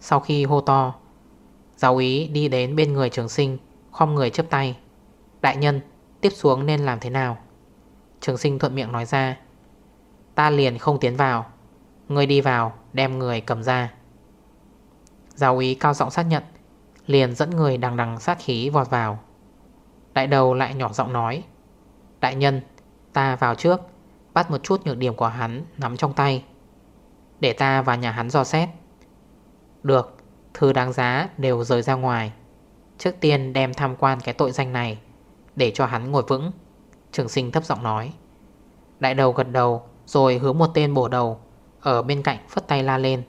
A: Sau khi hô to, Giáo ý đi đến bên người trường sinh Không người chấp tay. Đại nhân, tiếp xuống nên làm thế nào? Trường sinh thuận miệng nói ra, Ta liền không tiến vào. Người đi vào, đem người cầm ra. Giáo ý cao giọng xác nhận, Liền dẫn người đằng đằng sát khí vọt vào. Đại đầu lại nhỏ giọng nói, Đại nhân, Ta vào trước, Bắt một chút nhược điểm của hắn nắm trong tay, Để ta vào nhà hắn dò xét. Được thư đáng giá đều rời ra ngoài. Trước tiên đem tham quan cái tội danh này, Để cho hắn ngồi vững. Trường sinh thấp giọng nói. Đại đầu gật đầu, Rồi hướng một tên bổ đầu, Ở bên cạnh phất tay la lên.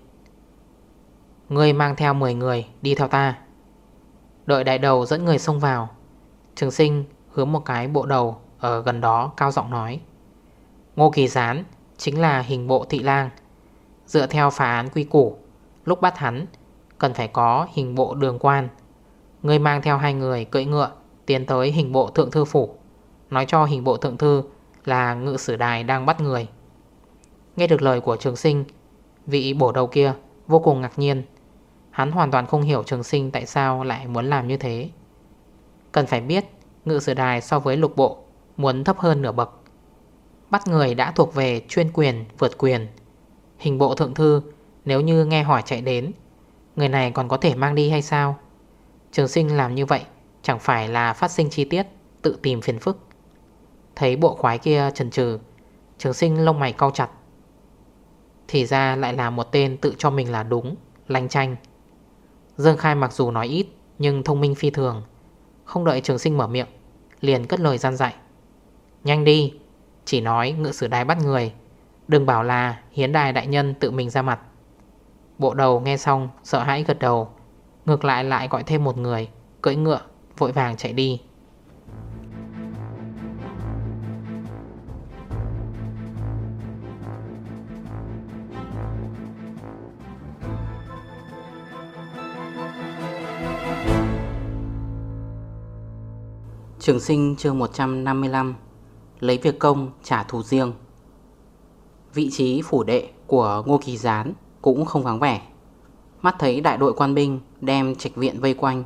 A: Người mang theo 10 người Đi theo ta. Đợi đại đầu dẫn người xông vào. Trường sinh hướng một cái bộ đầu Ở gần đó cao giọng nói. Ngô Kỳ Gián Chính là hình bộ thị lang. Dựa theo phá án quy củ, Lúc bắt hắn, Cần phải có hình bộ đường quan. Người mang theo hai người cưỡi ngựa Tiến tới hình bộ thượng thư phủ. Nói cho hình bộ thượng thư Là ngự sử đài đang bắt người. Nghe được lời của trường sinh, Vị bổ đầu kia vô cùng ngạc nhiên. Hắn hoàn toàn không hiểu trường sinh Tại sao lại muốn làm như thế. Cần phải biết, Ngự sử đài so với lục bộ Muốn thấp hơn nửa bậc. Bắt người đã thuộc về chuyên quyền, vượt quyền. Hình bộ thượng thư, Nếu như nghe hỏi chạy đến, Người này còn có thể mang đi hay sao? Trường sinh làm như vậy Chẳng phải là phát sinh chi tiết, Tự tìm phiền phức. Thấy bộ khoái kia trần trừ Trường sinh lông mày cau chặt. Thì ra lại là một tên tự cho mình là đúng, Lanh tranh Dương Khai mặc dù nói ít, Nhưng thông minh phi thường. Không đợi trường sinh mở miệng, Liền cất lời gian dạy. Nhanh đi, Chỉ nói ngự sử đài bắt người, Đừng bảo là hiến đài đại nhân tự mình ra mặt. Bộ đầu nghe xong, sợ hãi gật đầu, Ngược lại lại gọi thêm một người, Cưỡi ngựa, vội vàng chạy đi. Trường sinh chương 155 Lấy việc công, trả thù riêng. Vị trí phủ đệ của Ngô Kỳ Gián cũng không vắng vẻ. Mắt thấy đại đội quan binh đem trạch viện vây quanh,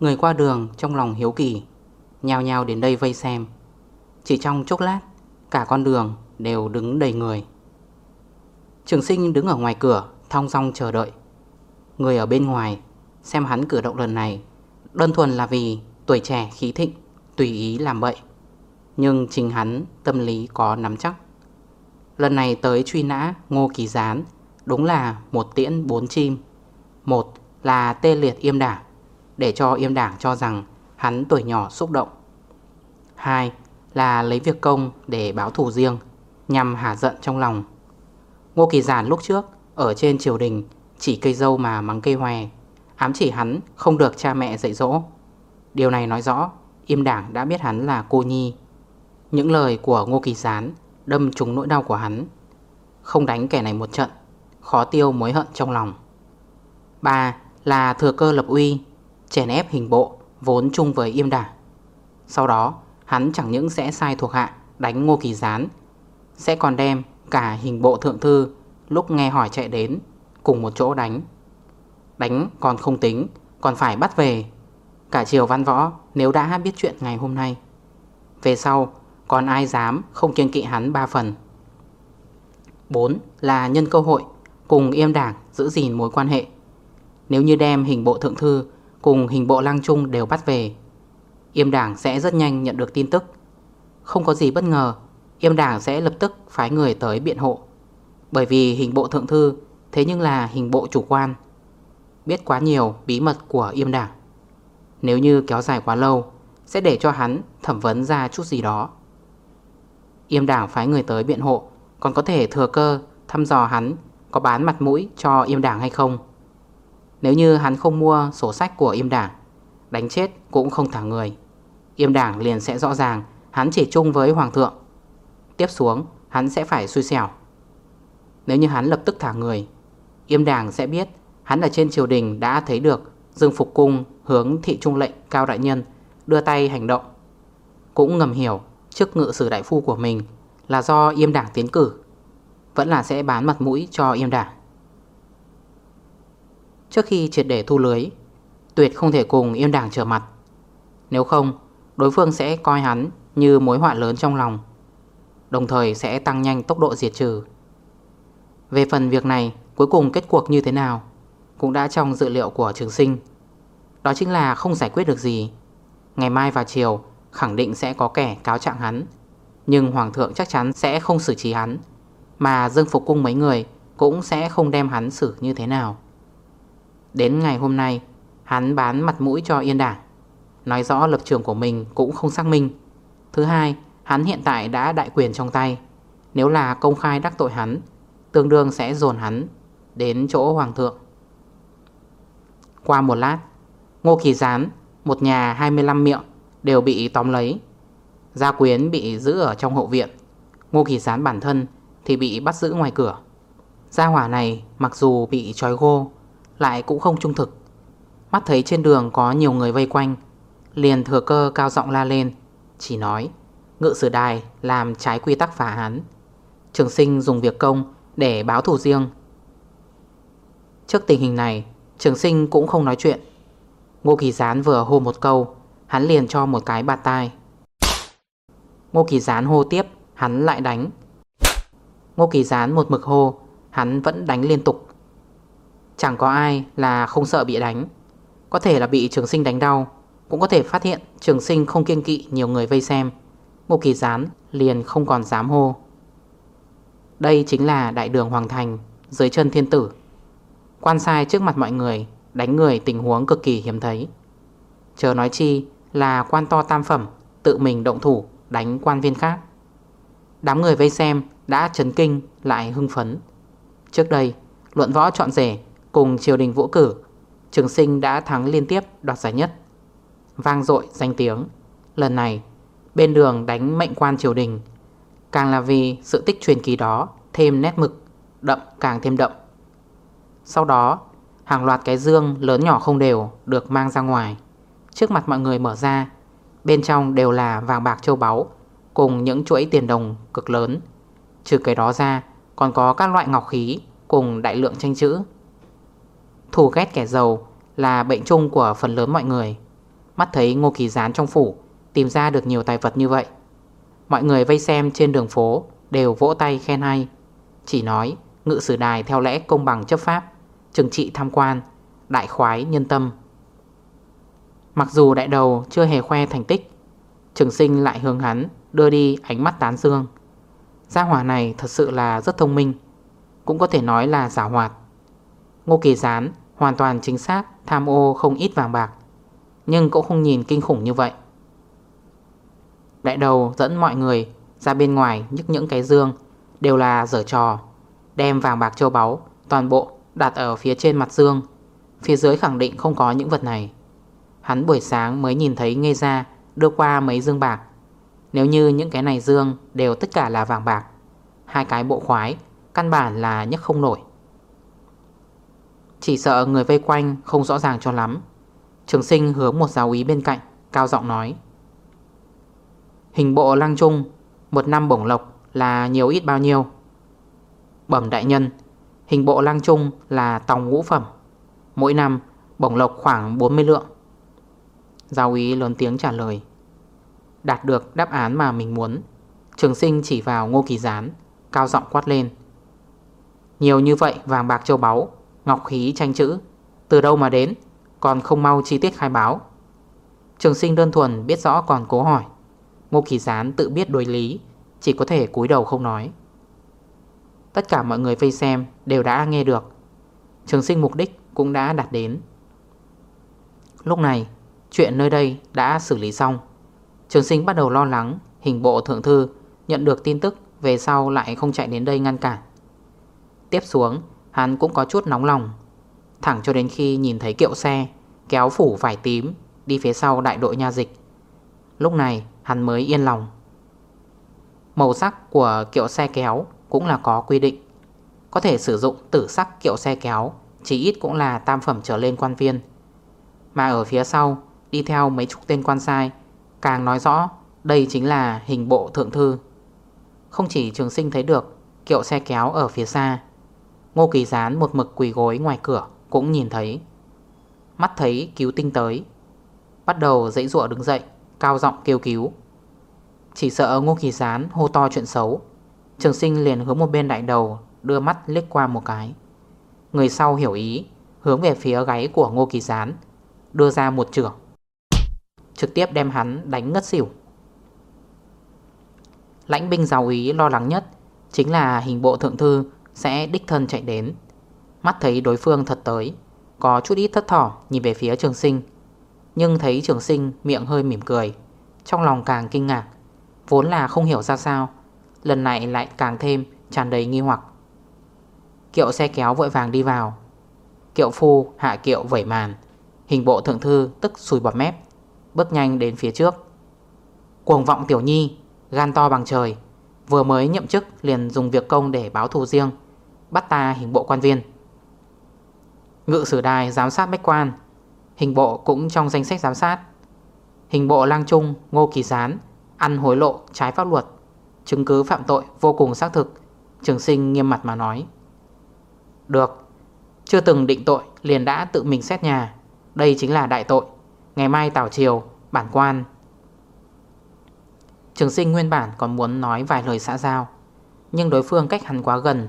A: Người qua đường trong lòng hiếu kỳ Nhào nhào đến đây vây xem. Chỉ trong chốc lát, Cả con đường đều đứng đầy người. Trường sinh đứng ở ngoài cửa, Thong rong chờ đợi. Người ở bên ngoài Xem hắn cử động lần này, Đơn thuần là vì tuổi trẻ khí thịnh. Tùy ý làm vậy, Nhưng chính hắn tâm lý có nắm chắc. Lần này tới truy nã Ngô Kỳ Gián Đúng là một tiễn bốn chim. Một là tê liệt yêm đảng, Để cho yêm đảng cho rằng Hắn tuổi nhỏ xúc động. Hai là lấy việc công để báo thù riêng, Nhằm hả giận trong lòng. Ngô Kỳ Giản lúc trước Ở trên triều đình Chỉ cây dâu mà mắng cây hòe Ám chỉ hắn không được cha mẹ dạy dỗ. Điều này nói rõ Im đảng đã biết hắn là cô nhi. Những lời của Ngô Kỳ Sán Đâm trúng nỗi đau của hắn. Không đánh kẻ này một trận, Khó tiêu mối hận trong lòng. 3. là thừa cơ lập uy, Chèn ép hình bộ, Vốn chung với im đảng. Sau đó, hắn chẳng những sẽ sai thuộc hạ Đánh ngô kỳ gián, Sẽ còn đem cả hình bộ thượng thư Lúc nghe hỏi chạy đến Cùng một chỗ đánh. Đánh còn không tính, Còn phải bắt về Cả triều văn võ, nếu đã biết chuyện ngày hôm nay. Về sau, còn ai dám không kiên kỵ hắn ba phần? 4 là nhân cơ hội, cùng yêm đảng giữ gìn mối quan hệ. Nếu như đem hình bộ thượng thư cùng hình bộ lang trung đều bắt về, Yêm đảng sẽ rất nhanh nhận được tin tức. Không có gì bất ngờ, Yêm đảng sẽ lập tức phái người tới biện hộ. Bởi vì hình bộ thượng thư, Thế nhưng là hình bộ chủ quan. Biết quá nhiều bí mật của yêm đảng. Nếu như kéo dài quá lâu, Sẽ để cho hắn thẩm vấn ra chút gì đó. Yêm đảng phái người tới biện hộ, Còn có thể thừa cơ thăm dò hắn Có bán mặt mũi cho yêm đảng hay không. Nếu như hắn không mua sổ sách của yêm đảng Đánh chết cũng không thả người. Yêm đảng liền sẽ rõ ràng Hắn chỉ chung với hoàng thượng. Tiếp xuống, hắn sẽ phải xui xẻo. Nếu như hắn lập tức thả người, Yêm đảng sẽ biết Hắn ở trên triều đình đã thấy được Dương Phục Cung hướng thị trung lệnh cao đại nhân, Đưa tay hành động. Cũng ngầm hiểu chức ngự sử đại phu của mình là do yêm đảng tiến cử, Vẫn là sẽ bán mặt mũi cho yêm đảng. Trước khi triệt để thu lưới, Tuyệt không thể cùng yêm đảng trở mặt. Nếu không, Đối phương sẽ coi hắn như mối họa lớn trong lòng, Đồng thời sẽ tăng nhanh tốc độ diệt trừ. Về phần việc này, Cuối cùng kết cuộc như thế nào Cũng đã trong dự liệu của trường sinh. Đó chính là không giải quyết được gì. Ngày mai vào chiều, Khẳng định sẽ có kẻ cáo trạng hắn. Nhưng Hoàng thượng chắc chắn sẽ không xử trí hắn, Mà Dương Phục Cung mấy người Cũng sẽ không đem hắn xử như thế nào. Đến ngày hôm nay, Hắn bán mặt mũi cho yên đảng. Nói rõ lập trường của mình cũng không xác minh. Thứ hai, Hắn hiện tại đã đại quyền trong tay. Nếu là công khai đắc tội hắn, Tương đương sẽ dồn hắn Đến chỗ hoàng thượng. Qua một lát Ngô Kỳ Gián Một nhà 25 miệng Đều bị tóm lấy. Gia quyến bị giữ ở trong hậu viện. Ngô Kỳ Gián bản thân Thì bị bắt giữ ngoài cửa. Gia hỏa này mặc dù bị trói gô Lại cũng không trung thực. Mắt thấy trên đường có nhiều người vây quanh Liền thừa cơ cao giọng la lên Chỉ nói Ngự sử đài làm trái quy tắc phá án, Trường sinh dùng việc công Để báo thủ riêng. Trước tình hình này Trường sinh cũng không nói chuyện. Ngô Kỳ Gián vừa hô một câu, Hắn liền cho một cái bạt tai. Ngô Kỳ Gián hô tiếp, Hắn lại đánh. Ngô Kỳ Gián một mực hô, Hắn vẫn đánh liên tục. Chẳng có ai là không sợ bị đánh. Có thể là bị trường sinh đánh đau, Cũng có thể phát hiện trường sinh không kiên kỵ nhiều người vây xem. Ngô Kỳ Gián liền không còn dám hô. Đây chính là đại đường Hoàng Thành, Dưới chân thiên tử. Quan sai trước mặt mọi người Đánh người tình huống cực kỳ hiếm thấy. Chờ nói chi là quan to tam phẩm, Tự mình động thủ, đánh quan viên khác. Đám người vây xem đã chấn kinh, lại hưng phấn. Trước đây, luận võ chọn rể Cùng triều đình vũ cử, Trường sinh đã thắng liên tiếp đoạt giải nhất. Vang dội danh tiếng. Lần này, bên đường đánh mệnh quan triều đình. Càng là vì sự tích truyền kỳ đó Thêm nét mực, Đậm càng thêm đậm. Sau đó hàng loạt cái dương lớn nhỏ không đều Được mang ra ngoài. Trước mặt mọi người mở ra, Bên trong đều là vàng bạc châu báu Cùng những chuỗi tiền đồng cực lớn. Trừ cái đó ra, Còn có các loại ngọc khí Cùng đại lượng tranh chữ. Thù ghét kẻ giàu Là bệnh chung của phần lớn mọi người. Mắt thấy ngô kỳ gián trong phủ Tìm ra được nhiều tài vật như vậy, Mọi người vây xem trên đường phố Đều vỗ tay khen hay, Chỉ nói ngự sử đài theo lẽ công bằng chấp pháp. Trừng trị tham quan, Đại khoái nhân tâm. Mặc dù đại đầu chưa hề khoe thành tích, Trường sinh lại hướng hắn Đưa đi ánh mắt tán dương. Gia hỏa này thật sự là rất thông minh, Cũng có thể nói là giả hoạt. Ngô Kỳ Gián hoàn toàn chính xác Tham ô không ít vàng bạc, Nhưng cũng không nhìn kinh khủng như vậy. Đại đầu dẫn mọi người ra bên ngoài nhức những cái dương, Đều là dở trò, Đem vàng bạc châu báu Toàn bộ đặt ở phía trên mặt dương Phía dưới khẳng định không có những vật này. Hắn buổi sáng mới nhìn thấy nghe ra Đưa qua mấy dương bạc. Nếu như những cái này dương đều tất cả là vàng bạc, Hai cái bộ khoái Căn bản là nhất không nổi. Chỉ sợ người vây quanh Không rõ ràng cho lắm. Trường sinh hướng một giáo ý bên cạnh, Cao giọng nói. Hình bộ lăng trung, Một năm bổng lộc là nhiều ít bao nhiêu? Bẩm đại nhân Hình bộ lang trung là tòng ngũ phẩm. Mỗi năm, bổng lộc khoảng 40 lượng. Giáo ý lớn tiếng trả lời. Đạt được đáp án mà mình muốn. Trường sinh chỉ vào ngô kỳ gián, Cao giọng quát lên. Nhiều như vậy vàng bạc châu báu, Ngọc khí tranh chữ, Từ đâu mà đến? Còn không mau chi tiết khai báo. Trường sinh đơn thuần biết rõ còn cố hỏi. Ngô kỳ gián tự biết đối lý, Chỉ có thể cúi đầu không nói. Tất cả mọi người vây xem Đều đã nghe được. Trường sinh mục đích cũng đã đạt đến. Lúc này, Chuyện nơi đây đã xử lý xong. Trường sinh bắt đầu lo lắng Hình bộ thượng thư nhận được tin tức Về sau lại không chạy đến đây ngăn cản. Tiếp xuống, Hắn cũng có chút nóng lòng. Thẳng cho đến khi nhìn thấy kiệu xe, Kéo phủ vải tím Đi phía sau đại đội nha dịch. Lúc này, hắn mới yên lòng. Màu sắc của kiệu xe kéo cũng là có quy định. Có thể sử dụng tử sắc kiệu xe kéo, Chỉ ít cũng là tam phẩm trở lên quan viên. Mà ở phía sau, Đi theo mấy chục tên quan sai, Càng nói rõ đây chính là hình bộ thượng thư. Không chỉ trường sinh thấy được Kiệu xe kéo ở phía xa, Ngô Kỳ Gián một mực quỳ gối ngoài cửa Cũng nhìn thấy. Mắt thấy cứu tinh tới, Bắt đầu dãy ruộng đứng dậy, Cao giọng kêu cứu. Chỉ sợ Ngô Kỳ Gián hô to chuyện xấu Trường sinh liền hướng một bên đại đầu, Đưa mắt liếc qua một cái. Người sau hiểu ý, Hướng về phía gáy của Ngô Kỳ Gián, Đưa ra một trường. Trực tiếp đem hắn đánh ngất xỉu. Lãnh binh giáo ý lo lắng nhất Chính là hình bộ thượng thư Sẽ đích thân chạy đến. Mắt thấy đối phương thật tới, Có chút ít thất thỏ nhìn về phía trường sinh. Nhưng thấy trường sinh miệng hơi mỉm cười, Trong lòng càng kinh ngạc, Vốn là không hiểu ra sao Lần này lại càng thêm tràn đầy nghi hoặc. Kiệu xe kéo vội vàng đi vào. Kiệu phu hạ kiệu vẩy màn. Hình bộ thượng thư tức sùi bọt mép, Bước nhanh đến phía trước. Cuồng vọng tiểu nhi, Gan to bằng trời, Vừa mới nhậm chức liền dùng việc công để báo thù riêng, Bắt ta hình bộ quan viên. Ngự sử đài giám sát bách quan, Hình bộ cũng trong danh sách giám sát. Hình bộ lang trung Ngô Kỳ Gián Ăn hối lộ trái pháp luật. Chứng cứ phạm tội vô cùng xác thực. Trường sinh nghiêm mặt mà nói. Được, Chưa từng định tội liền đã tự mình xét nhà. Đây chính là đại tội. Ngày mai tảo chiều bản quan. Trường sinh nguyên bản còn muốn nói vài lời xã giao, Nhưng đối phương cách hắn quá gần.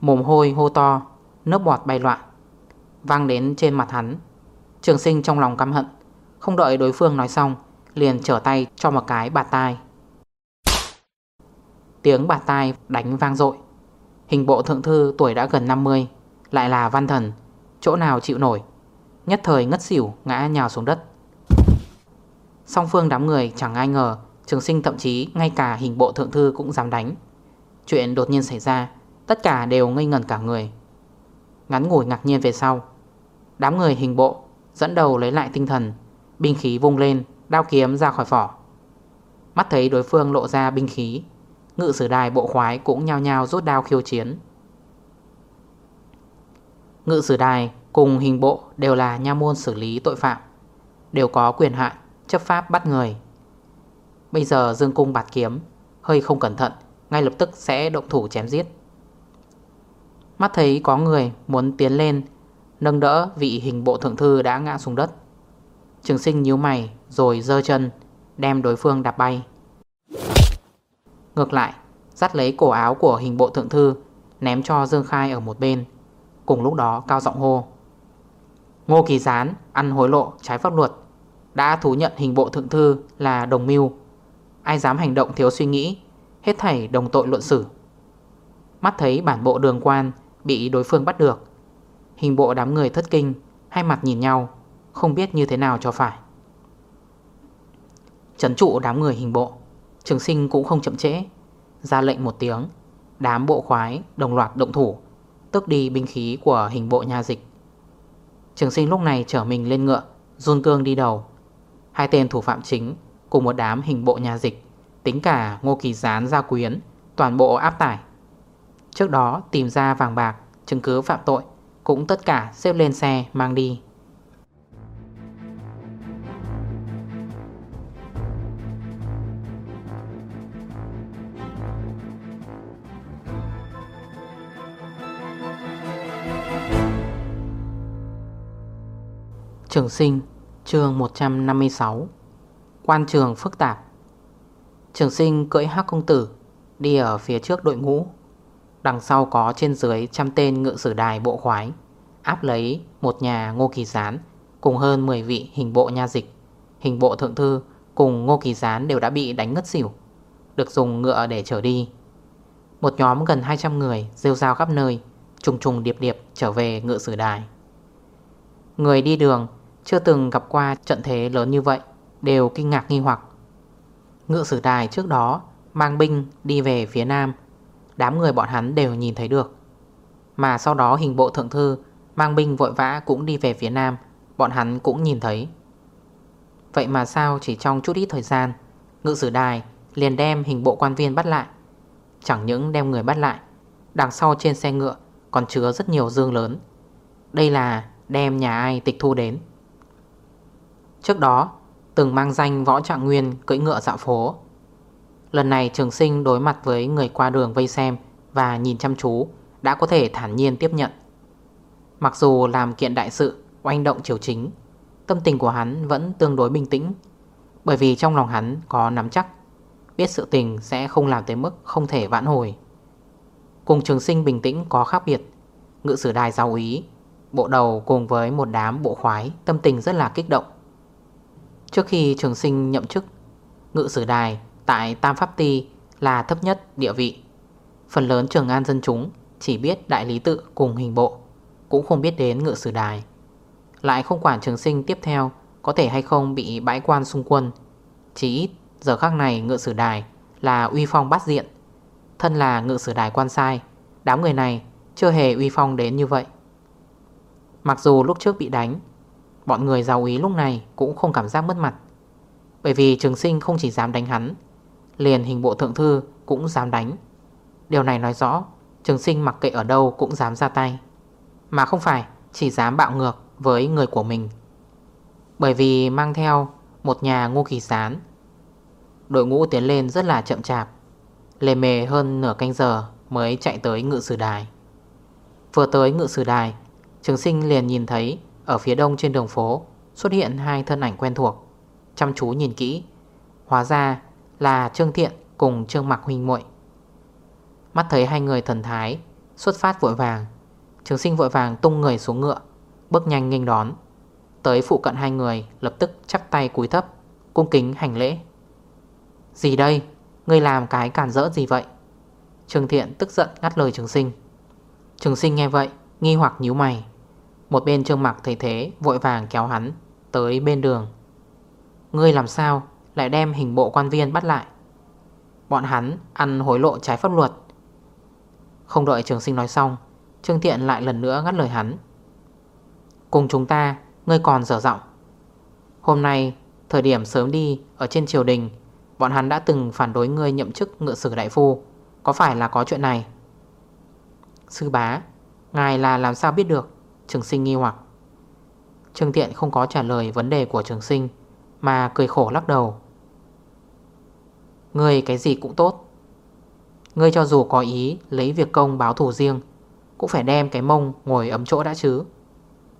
A: Mồm hôi hô to, Nước bọt bay loạn, Vang đến trên mặt hắn. Trường sinh trong lòng căm hận, Không đợi đối phương nói xong, Liền trở tay cho một cái bạt tai. Tiếng bạt tai đánh vang dội. Hình bộ thượng thư tuổi đã gần 50 Lại là văn thần, Chỗ nào chịu nổi? Nhất thời ngất xỉu, ngã nhào xuống đất. Song phương đám người chẳng ai ngờ, Trường sinh thậm chí ngay cả hình bộ thượng thư cũng dám đánh. Chuyện đột nhiên xảy ra, Tất cả đều ngây ngẩn cả người. Ngắn ngủi ngạc nhiên về sau, Đám người hình bộ Dẫn đầu lấy lại tinh thần, Binh khí vung lên, Đao kiếm ra khỏi vỏ. Mắt thấy đối phương lộ ra binh khí Ngự sử đài bộ khoái cũng nhao nhao rút đao khiêu chiến. Ngự sử đài cùng hình bộ đều là nha môn xử lý tội phạm, Đều có quyền hạn, chấp pháp bắt người. Bây giờ dương cung bạt kiếm, Hơi không cẩn thận, Ngay lập tức sẽ động thủ chém giết. Mắt thấy có người muốn tiến lên, Nâng đỡ vị hình bộ thượng thư đã ngã xuống đất. Trường sinh nhíu mày Rồi dơ chân, Đem đối phương đạp bay. Ngược lại, Dắt lấy cổ áo của hình bộ thượng thư, Ném cho Dương Khai ở một bên. Cùng lúc đó, cao giọng hô, Ngô Kỳ Gián, ăn hối lộ, trái pháp luật. Đã thú nhận hình bộ thượng thư là đồng mưu. Ai dám hành động thiếu suy nghĩ, Hết thảy đồng tội luận xử. Mắt thấy bản bộ đường quan Bị đối phương bắt được, Hình bộ đám người thất kinh, Hai mặt nhìn nhau, Không biết như thế nào cho phải. Trấn trụ đám người hình bộ. Trường sinh cũng không chậm trễ. Ra lệnh một tiếng, Đám bộ khoái đồng loạt động thủ Tức đi binh khí của hình bộ nhà dịch. Trường sinh lúc này trở mình lên ngựa, Run cương đi đầu. Hai tên thủ phạm chính Cùng một đám hình bộ nhà dịch, Tính cả ngô kỳ gián, gia quyến, Toàn bộ áp tải. Trước đó tìm ra vàng bạc, Chứng cứ phạm tội, Cũng tất cả xếp lên xe mang đi. Trường sinh, chương 156 Quan trường phức tạp. Trường sinh cưỡi hắc công tử Đi ở phía trước đội ngũ. Đằng sau có trên dưới trăm tên ngự sử đài bộ khoái, Áp lấy một nhà ngô kỳ gián Cùng hơn 10 vị hình bộ nha dịch. Hình bộ thượng thư cùng ngô kỳ gián đều đã bị đánh ngất xỉu, Được dùng ngựa để trở đi. Một nhóm gần 200 người rêu rao khắp nơi, Trùng trùng điệp điệp trở về ngựa sử đài. Người đi đường chưa từng gặp qua trận thế lớn như vậy, Đều kinh ngạc nghi hoặc. Ngựa sử đài trước đó Mang binh đi về phía nam, Đám người bọn hắn đều nhìn thấy được. Mà sau đó hình bộ thượng thư Mang binh vội vã cũng đi về phía nam, Bọn hắn cũng nhìn thấy. Vậy mà sao chỉ trong chút ít thời gian, Ngự sử đài liền đem hình bộ quan viên bắt lại? Chẳng những đem người bắt lại, Đằng sau trên xe ngựa Còn chứa rất nhiều dương lớn. Đây là đem nhà ai tịch thu đến? Trước đó, từng mang danh võ trạng nguyên cưỡi ngựa dạo phố. Lần này trường sinh đối mặt với người qua đường vây xem Và nhìn chăm chú Đã có thể thản nhiên tiếp nhận. Mặc dù làm kiện đại sự, Oanh động triều chính, Tâm tình của hắn vẫn tương đối bình tĩnh, Bởi vì trong lòng hắn có nắm chắc, Biết sự tình sẽ không làm tới mức Không thể vãn hồi. Cùng trường sinh bình tĩnh có khác biệt, Ngự sử đài giáo ý Bộ đầu cùng với một đám bộ khoái, Tâm tình rất là kích động. Trước khi trường sinh nhậm chức, Ngự sử đài tại Tam Pháp Ti là thấp nhất địa vị. Phần lớn trường an dân chúng Chỉ biết đại lý tự cùng hình bộ, Cũng không biết đến ngự sử đài. Lại không quản trường sinh tiếp theo Có thể hay không bị bãi quan xung quân, Chỉ ít giờ khác này ngự sử đài là uy phong bắt diện. Thân là ngự sử đài quan sai, Đám người này chưa hề uy phong đến như vậy. Mặc dù lúc trước bị đánh Bọn người giàu ý lúc này cũng không cảm giác mất mặt. Bởi vì trường sinh không chỉ dám đánh hắn, Liền hình bộ thượng thư cũng dám đánh. Điều này nói rõ, Trường sinh mặc kệ ở đâu cũng dám ra tay. Mà không phải chỉ dám bạo ngược với người của mình. Bởi vì mang theo một nhà ngô kỳ sán Đội ngũ tiến lên rất là chậm chạp, Lề mề hơn nửa canh giờ mới chạy tới ngự sử đài. Vừa tới ngự sử đài, Trường sinh liền nhìn thấy ở phía đông trên đường phố, Xuất hiện hai thân ảnh quen thuộc. Chăm chú nhìn kỹ. Hóa ra là Trương Thiện cùng Trương Mạc Huynh muội. Mắt thấy hai người thần thái, Xuất phát vội vàng. Trường sinh vội vàng tung người xuống ngựa, Bước nhanh nghênh đón. Tới phụ cận hai người, lập tức chắp tay cúi thấp, Cung kính hành lễ. Gì đây? Ngươi làm cái cản rỡ gì vậy? Trường thiện tức giận ngắt lời trường sinh. Trường sinh nghe vậy, Nghi hoặc nhíu mày. Một bên trương mặc thấy thế, Vội vàng kéo hắn Tới bên đường. Ngươi làm sao lại đem hình bộ quan viên bắt lại? Bọn hắn ăn hối lộ trái pháp luật. Không đợi trường sinh nói xong, Trương Thiện lại lần nữa ngắt lời hắn. Cùng chúng ta, Ngươi còn dở giọng. Hôm nay, thời điểm sớm đi Ở trên triều đình, Bọn hắn đã từng phản đối ngươi nhậm chức ngựa sử đại phu. Có phải là có chuyện này? Sư bá, Ngài là làm sao biết được? Trường sinh nghi hoặc. Trương Tiện không có trả lời vấn đề của trường sinh, Mà cười khổ lắc đầu. Ngươi cái gì cũng tốt. Ngươi cho dù có ý lấy việc công báo thủ riêng, Cũng phải đem cái mông ngồi ấm chỗ đã chứ.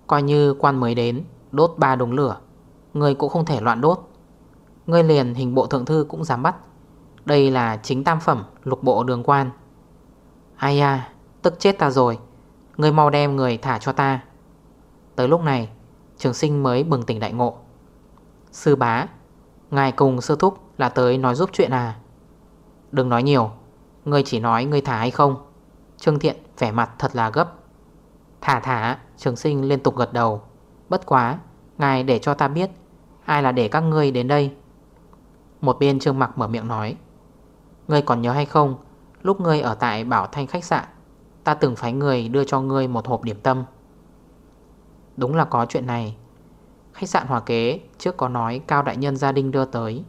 A: Coi như quan mới đến, Đốt ba đống lửa, Ngươi cũng không thể loạn đốt. Ngươi liền hình bộ thượng thư cũng dám bắt. Đây là chính tam phẩm lục bộ đường quan. Ai à Tức chết ta rồi người mau đem người thả cho ta. Tới lúc này, Trường sinh mới bừng tỉnh đại ngộ. Sư bá, Ngài cùng sư thúc là tới nói giúp chuyện à? Đừng nói nhiều, Ngươi chỉ nói ngươi thả hay không? Trương Thiện vẻ mặt thật là gấp. Thả thả, Trường sinh liên tục gật đầu. Bất quá, Ngài để cho ta biết, Ai là để các ngươi đến đây? Một bên Trương Mặc mở miệng nói. Ngươi còn nhớ hay không, Lúc ngươi ở tại Bảo Thanh khách sạn Ta từng phái người đưa cho ngươi một hộp điểm tâm. Đúng là có chuyện này. Khách sạn Hòa Kế trước có nói Cao Đại Nhân gia đình đưa tới.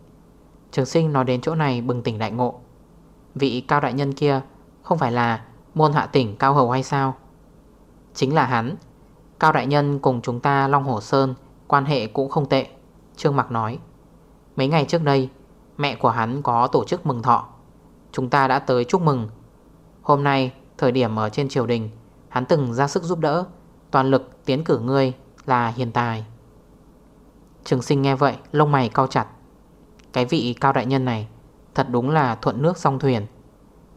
A: Trường sinh nói đến chỗ này bừng tỉnh đại ngộ. Vị Cao Đại Nhân kia Không phải là môn hạ tỉnh Cao Hầu hay sao? Chính là hắn. Cao Đại Nhân cùng chúng ta Long Hồ Sơn Quan hệ cũng không tệ, Trương Mạc nói. Mấy ngày trước đây, Mẹ của hắn có tổ chức mừng thọ. Chúng ta đã tới chúc mừng. Hôm nay thời điểm ở trên triều đình, Hắn từng ra sức giúp đỡ. Toàn lực tiến cử ngươi là hiền tài. Trường sinh nghe vậy, Lông mày cao chặt. Cái vị cao đại nhân này, Thật đúng là thuận nước song thuyền.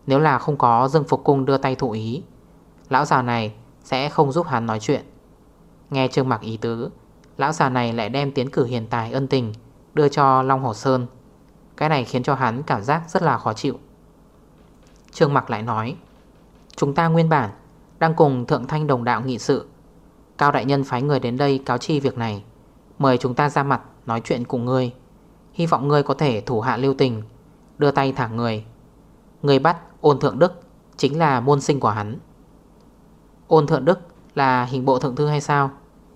A: Nếu là không có Dương Phục Cung đưa tay thụ ý, Lão già này sẽ không giúp hắn nói chuyện. Nghe Trương Mạc ý tứ, Lão già này lại đem tiến cử hiền tài ân tình Đưa cho Long Hồ Sơn. Cái này khiến cho hắn cảm giác rất là khó chịu. Trương Mạc lại nói Chúng ta nguyên bản Đang cùng Thượng Thanh Đồng Đạo nghị sự. Cao Đại Nhân phái người đến đây cáo chi việc này. Mời chúng ta ra mặt nói chuyện cùng ngươi. Hy vọng ngươi có thể thủ hạ lưu tình, Đưa tay thả người. Người bắt ôn thượng đức Chính là môn sinh của hắn. Ôn thượng đức là hình bộ thượng thư hay sao?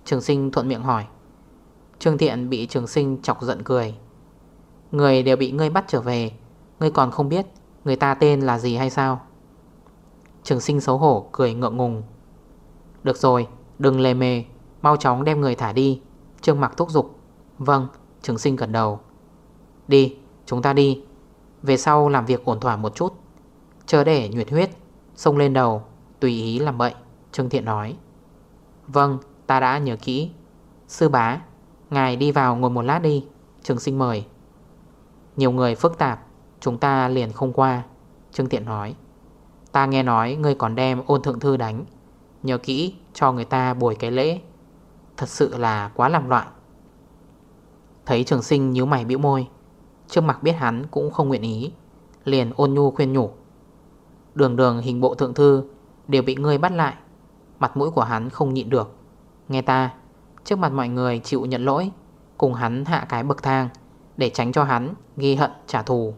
A: Trường sinh thuận miệng hỏi. Trương Thiện bị trường sinh chọc giận cười. Người đều bị ngươi bắt trở về. Ngươi còn không biết Người ta tên là gì hay sao? Trường sinh xấu hổ, cười ngượng ngùng. Được rồi, Đừng lề mề, Mau chóng đem người thả đi. Trương mặc thúc giục. Vâng Trường sinh gần đầu. Đi, Chúng ta đi. Về sau làm việc ổn thỏa một chút. Chờ để nhuyệt huyết Xông lên đầu, Tùy ý làm bậy, Trương Thiện nói. Vâng ta đã nhớ kỹ. Sư bá, Ngài đi vào ngồi một lát đi, Trường sinh mời. Nhiều người phức tạp, Chúng ta liền không qua, Trương Thiện nói. Ta nghe nói ngươi còn đem ôn thượng thư đánh. Nhớ kỹ, cho người ta bồi cái lễ. Thật sự là quá làm loạn. Thấy trường sinh nhíu mày bĩu môi Trương mặt biết hắn cũng không nguyện ý, Liền ôn nhu khuyên nhủ. Đường đường hình bộ thượng thư Đều bị ngươi bắt lại, Mặt mũi của hắn không nhịn được. Nghe ta, Trước mặt mọi người chịu nhận lỗi, Cùng hắn hạ cái bậc thang, Để tránh cho hắn ghi hận trả thù.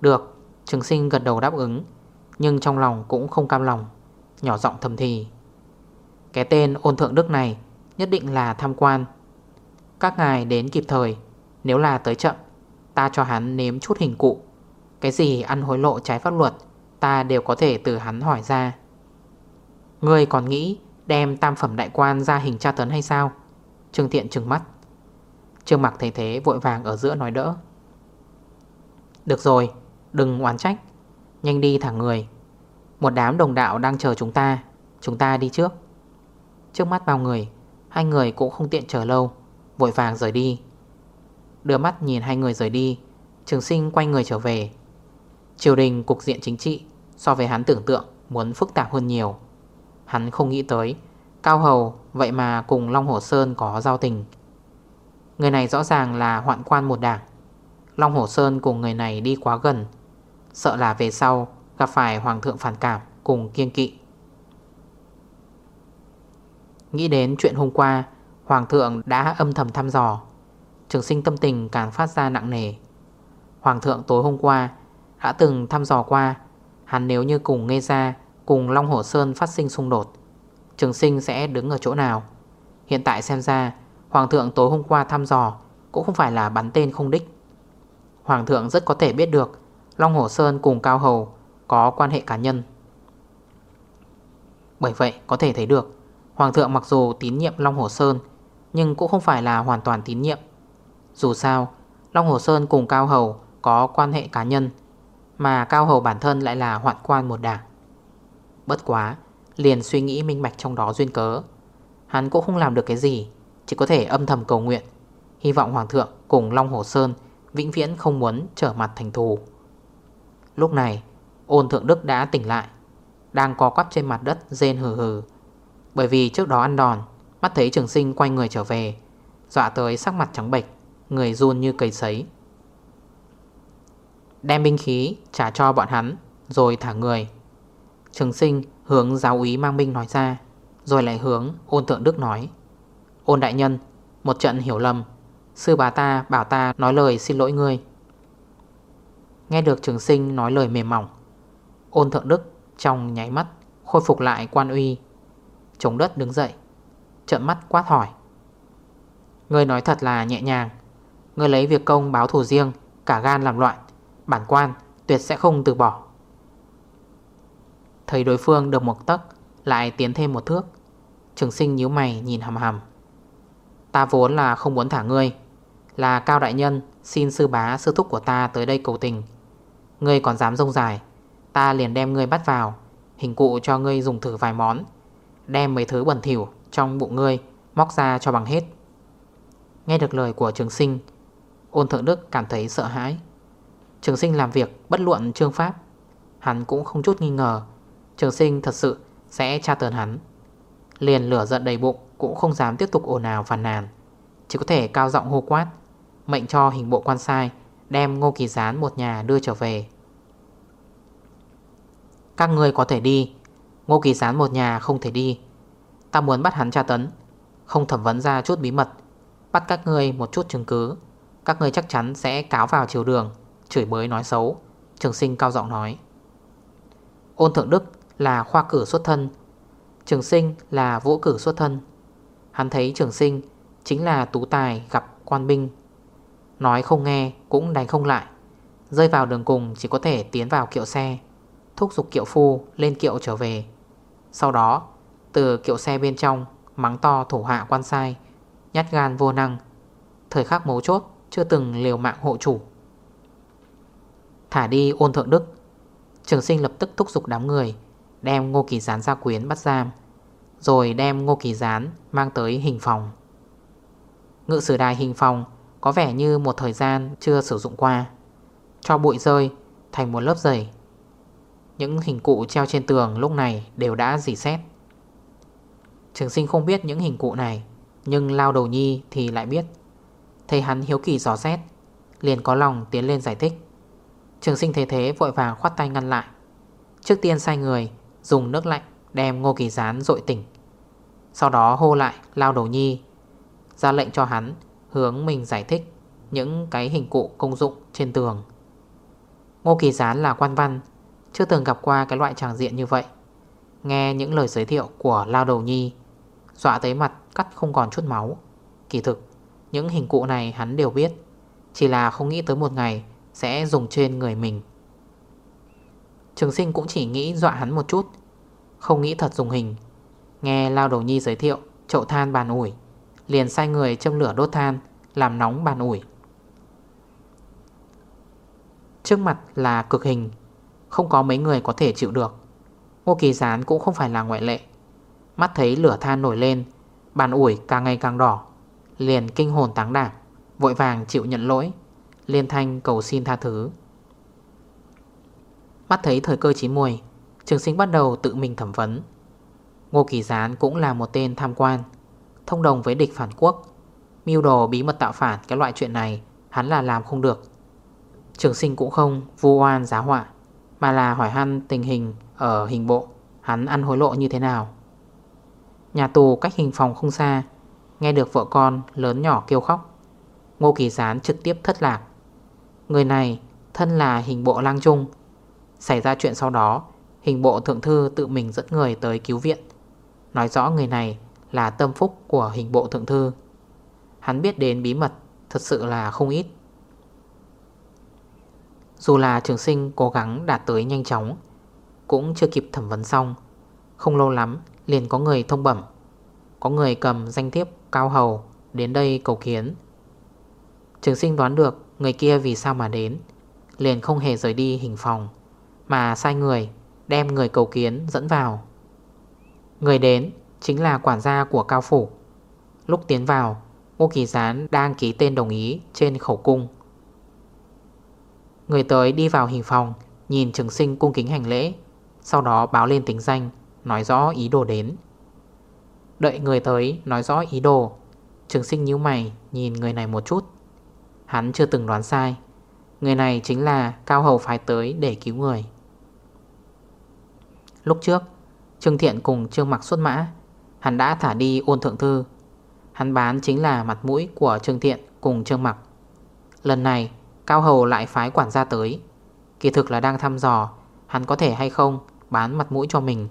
A: Được, Trường sinh gật đầu đáp ứng. Nhưng trong lòng cũng không cam lòng, Nhỏ giọng thầm thì. Cái tên ôn thượng đức này Nhất định là tham quan. Các ngài đến kịp thời, Nếu là tới chậm, Ta cho hắn nếm chút hình cụ. Cái gì ăn hối lộ trái pháp luật, Ta đều có thể từ hắn hỏi ra. Ngươi còn nghĩ Đem tam phẩm đại quan ra hình tra tấn hay sao? Trương Thiện trừng mắt. Trương Mạc thấy thế vội vàng ở giữa nói đỡ. Được rồi, Đừng oán trách. Nhanh đi thẳng người. Một đám đồng đạo đang chờ chúng ta. Chúng ta đi trước. Trước mắt bao người, Hai người cũng không tiện chờ lâu. Vội vàng rời đi. Đưa mắt nhìn hai người rời đi, Trường sinh quay người trở về. Triều đình cục diện chính trị So với hắn tưởng tượng muốn phức tạp hơn nhiều. Hắn không nghĩ tới, Cao Hầu vậy mà cùng Long Hổ Sơn có giao tình. Người này rõ ràng là hoạn quan một đảng. Long Hổ Sơn cùng người này đi quá gần. Sợ là về sau gặp phải Hoàng thượng phản cảm cùng kiên kỵ. Nghĩ đến chuyện hôm qua, Hoàng thượng đã âm thầm thăm dò. Trường sinh tâm tình càng phát ra nặng nề. Hoàng thượng tối hôm qua Đã từng thăm dò qua. Hắn nếu như cùng nghe ra, Cùng Long Hổ Sơn phát sinh xung đột, Trường sinh sẽ đứng ở chỗ nào? Hiện tại xem ra, Hoàng thượng tối hôm qua thăm dò Cũng không phải là bắn tên không đích. Hoàng thượng rất có thể biết được Long Hổ Sơn cùng Cao Hầu Có quan hệ cá nhân. Bởi vậy, có thể thấy được, Hoàng thượng mặc dù tín nhiệm Long Hổ Sơn, Nhưng cũng không phải là hoàn toàn tín nhiệm. Dù sao, Long Hổ Sơn cùng Cao Hầu Có quan hệ cá nhân, Mà Cao Hầu bản thân lại là hoạn quan một đảng. Bất quá, Liền suy nghĩ minh bạch trong đó duyên cớ, Hắn cũng không làm được cái gì, Chỉ có thể âm thầm cầu nguyện. Hy vọng Hoàng thượng cùng Long Hồ Sơn Vĩnh viễn không muốn trở mặt thành thù. Lúc này, Ôn Thượng Đức đã tỉnh lại, Đang co quắp trên mặt đất rên hừ hừ. Bởi vì trước đó ăn đòn, Mắt thấy trường sinh quay người trở về, Dọa tới sắc mặt trắng bệch, Người run như cây sấy. Đem binh khí trả cho bọn hắn, Rồi thả người. Trường sinh hướng giáo úy mang binh nói ra, Rồi lại hướng ôn thượng đức nói, Ôn đại nhân, Một trận hiểu lầm. Sư bà ta bảo ta nói lời xin lỗi ngươi. Nghe được trường sinh nói lời mềm mỏng, Ôn thượng đức trong nháy mắt Khôi phục lại quan uy, Chống đất đứng dậy Trận mắt quát hỏi. Ngươi nói thật là nhẹ nhàng, Ngươi lấy việc công báo thù riêng, Cả gan làm loạn, Bản quan tuyệt sẽ không từ bỏ. Thấy đối phương được một tấc, Lại tiến thêm một thước, Trường sinh nhíu mày nhìn hầm hầm Ta vốn là không muốn thả ngươi, Là cao đại nhân Xin sư bá sư thúc của ta tới đây cầu tình. Ngươi còn dám rông dài. Ta liền đem ngươi bắt vào. Hình cụ cho ngươi dùng thử vài món. Đem mấy thứ bẩn thỉu trong bụng ngươi Móc ra cho bằng hết. Nghe được lời của trường sinh, Ôn thượng đức cảm thấy sợ hãi. Trường sinh làm việc bất luận trương pháp. Hắn cũng không chút nghi ngờ. Trường sinh thật sự sẽ tra tờn hắn. Liền lửa giận đầy bụng Cũng không dám tiếp tục ồn ào phàn nàn. Chỉ có thể cao giọng hô quát, Mệnh cho hình bộ quan sai Đem ngô kỳ gián một nhà đưa trở về. Các người có thể đi. Ngô kỳ gián một nhà không thể đi. Ta muốn bắt hắn tra tấn. Không thẩm vấn ra chút bí mật. Bắt các ngươi một chút chứng cứ. Các ngươi chắc chắn sẽ cáo vào chiều đường. Chửi bới nói xấu. Trường sinh cao giọng nói. Ôn thượng đức là khoa cử xuất thân. Trường sinh là vũ cử xuất thân. Hắn thấy trường sinh Chính là tú tài gặp quan binh. Nói không nghe cũng đánh không lại. Rơi vào đường cùng chỉ có thể tiến vào kiệu xe, Thúc giục kiệu phu lên kiệu trở về. Sau đó, Từ kiệu xe bên trong Mắng to thủ hạ quan sai, Nhát gan vô năng. Thời khắc mấu chốt chưa từng liều mạng hộ chủ. Thả đi ôn thượng đức. Trường sinh lập tức thúc giục đám người, Đem Ngô Kỳ Gián ra quyến bắt giam, Rồi đem Ngô Kỳ Gián mang tới hình phòng. Ngự sử đài hình phòng có vẻ như một thời gian chưa sử dụng qua. Cho bụi rơi thành một lớp dày Những hình cụ treo trên tường lúc này đều đã dì xét Trường sinh không biết những hình cụ này, Nhưng Lao Đầu Nhi thì lại biết. Thấy hắn hiếu kỳ gió xét, Liền có lòng tiến lên giải thích. Trường sinh thế thế vội vàng khoát tay ngăn lại. Trước tiên sai người Dùng nước lạnh đem ngô kỳ gián dội tỉnh. Sau đó hô lại Lao đầu nhi Ra lệnh cho hắn hướng mình giải thích Những cái hình cụ công dụng trên tường. Ngô Kỳ Gián là quan văn, Chưa từng gặp qua cái loại tràng diện như vậy. Nghe những lời giới thiệu của Lao Đầu Nhi, Dọa tới mặt cắt không còn chút máu. Kỳ thực, Những hình cụ này hắn đều biết, Chỉ là không nghĩ tới một ngày Sẽ dùng trên người mình. Trường sinh cũng chỉ nghĩ dọa hắn một chút, Không nghĩ thật dùng hình. Nghe Lao Đầu Nhi giới thiệu, Chậu than bàn ủi. Liền sai người châm lửa đốt than, Làm nóng bàn ủi. Trước mặt là cực hình, Không có mấy người có thể chịu được. Ngô Kỳ Gián cũng không phải là ngoại lệ. Mắt thấy lửa than nổi lên, Bàn ủi càng ngày càng đỏ, Liền kinh hồn táng đảm Vội vàng chịu nhận lỗi, Liên thanh cầu xin tha thứ. Mắt thấy thời cơ chín mùi Trường sinh bắt đầu tự mình thẩm vấn. Ngô Kỳ Gián cũng là một tên tham quan Thông đồng với địch phản quốc. Mưu đồ bí mật tạo phản cái loại chuyện này, Hắn là làm không được. Trường sinh cũng không vu oan giá họa, Mà là hỏi han tình hình ở hình bộ, Hắn ăn hối lộ như thế nào. Nhà tù cách hình phòng không xa, Nghe được vợ con lớn nhỏ kêu khóc. Ngô Kỳ Gián trực tiếp thất lạc. Người này thân là hình bộ lang trung. Xảy ra chuyện sau đó, Hình bộ thượng thư tự mình dẫn người tới cứu viện. Nói rõ người này là tâm phúc của hình bộ thượng thư. Hắn biết đến bí mật, thật sự là không ít. Dù là trường sinh cố gắng đạt tới nhanh chóng, Cũng chưa kịp thẩm vấn xong. Không lâu lắm, liền có người thông bẩm. Có người cầm danh thiếp cao hầu Đến đây cầu kiến. Trường sinh đoán được Người kia vì sao mà đến, Liền không hề rời đi hình phòng, Mà sai người đem người cầu kiến dẫn vào. Người đến chính là quản gia của Cao Phủ. Lúc tiến vào, Ngô Kỳ Gián đang ký tên đồng ý trên khẩu cung. Người tới đi vào hình phòng, Nhìn trường sinh cung kính hành lễ, Sau đó báo lên tính danh, Nói rõ ý đồ đến. Đợi người tới nói rõ ý đồ, Trường sinh như mày nhìn người này một chút. Hắn chưa từng đoán sai, Người này chính là Cao Hầu phái tới để cứu người. Lúc trước, Trương Thiện cùng Trương Mặc xuất mã Hắn đã thả đi ôn thượng thư. Hắn bán chính là mặt mũi của Trương Thiện cùng Trương Mặc. Lần này, Cao Hầu lại phái quản gia tới. Kỳ thực là đang thăm dò, Hắn có thể hay không bán mặt mũi cho mình.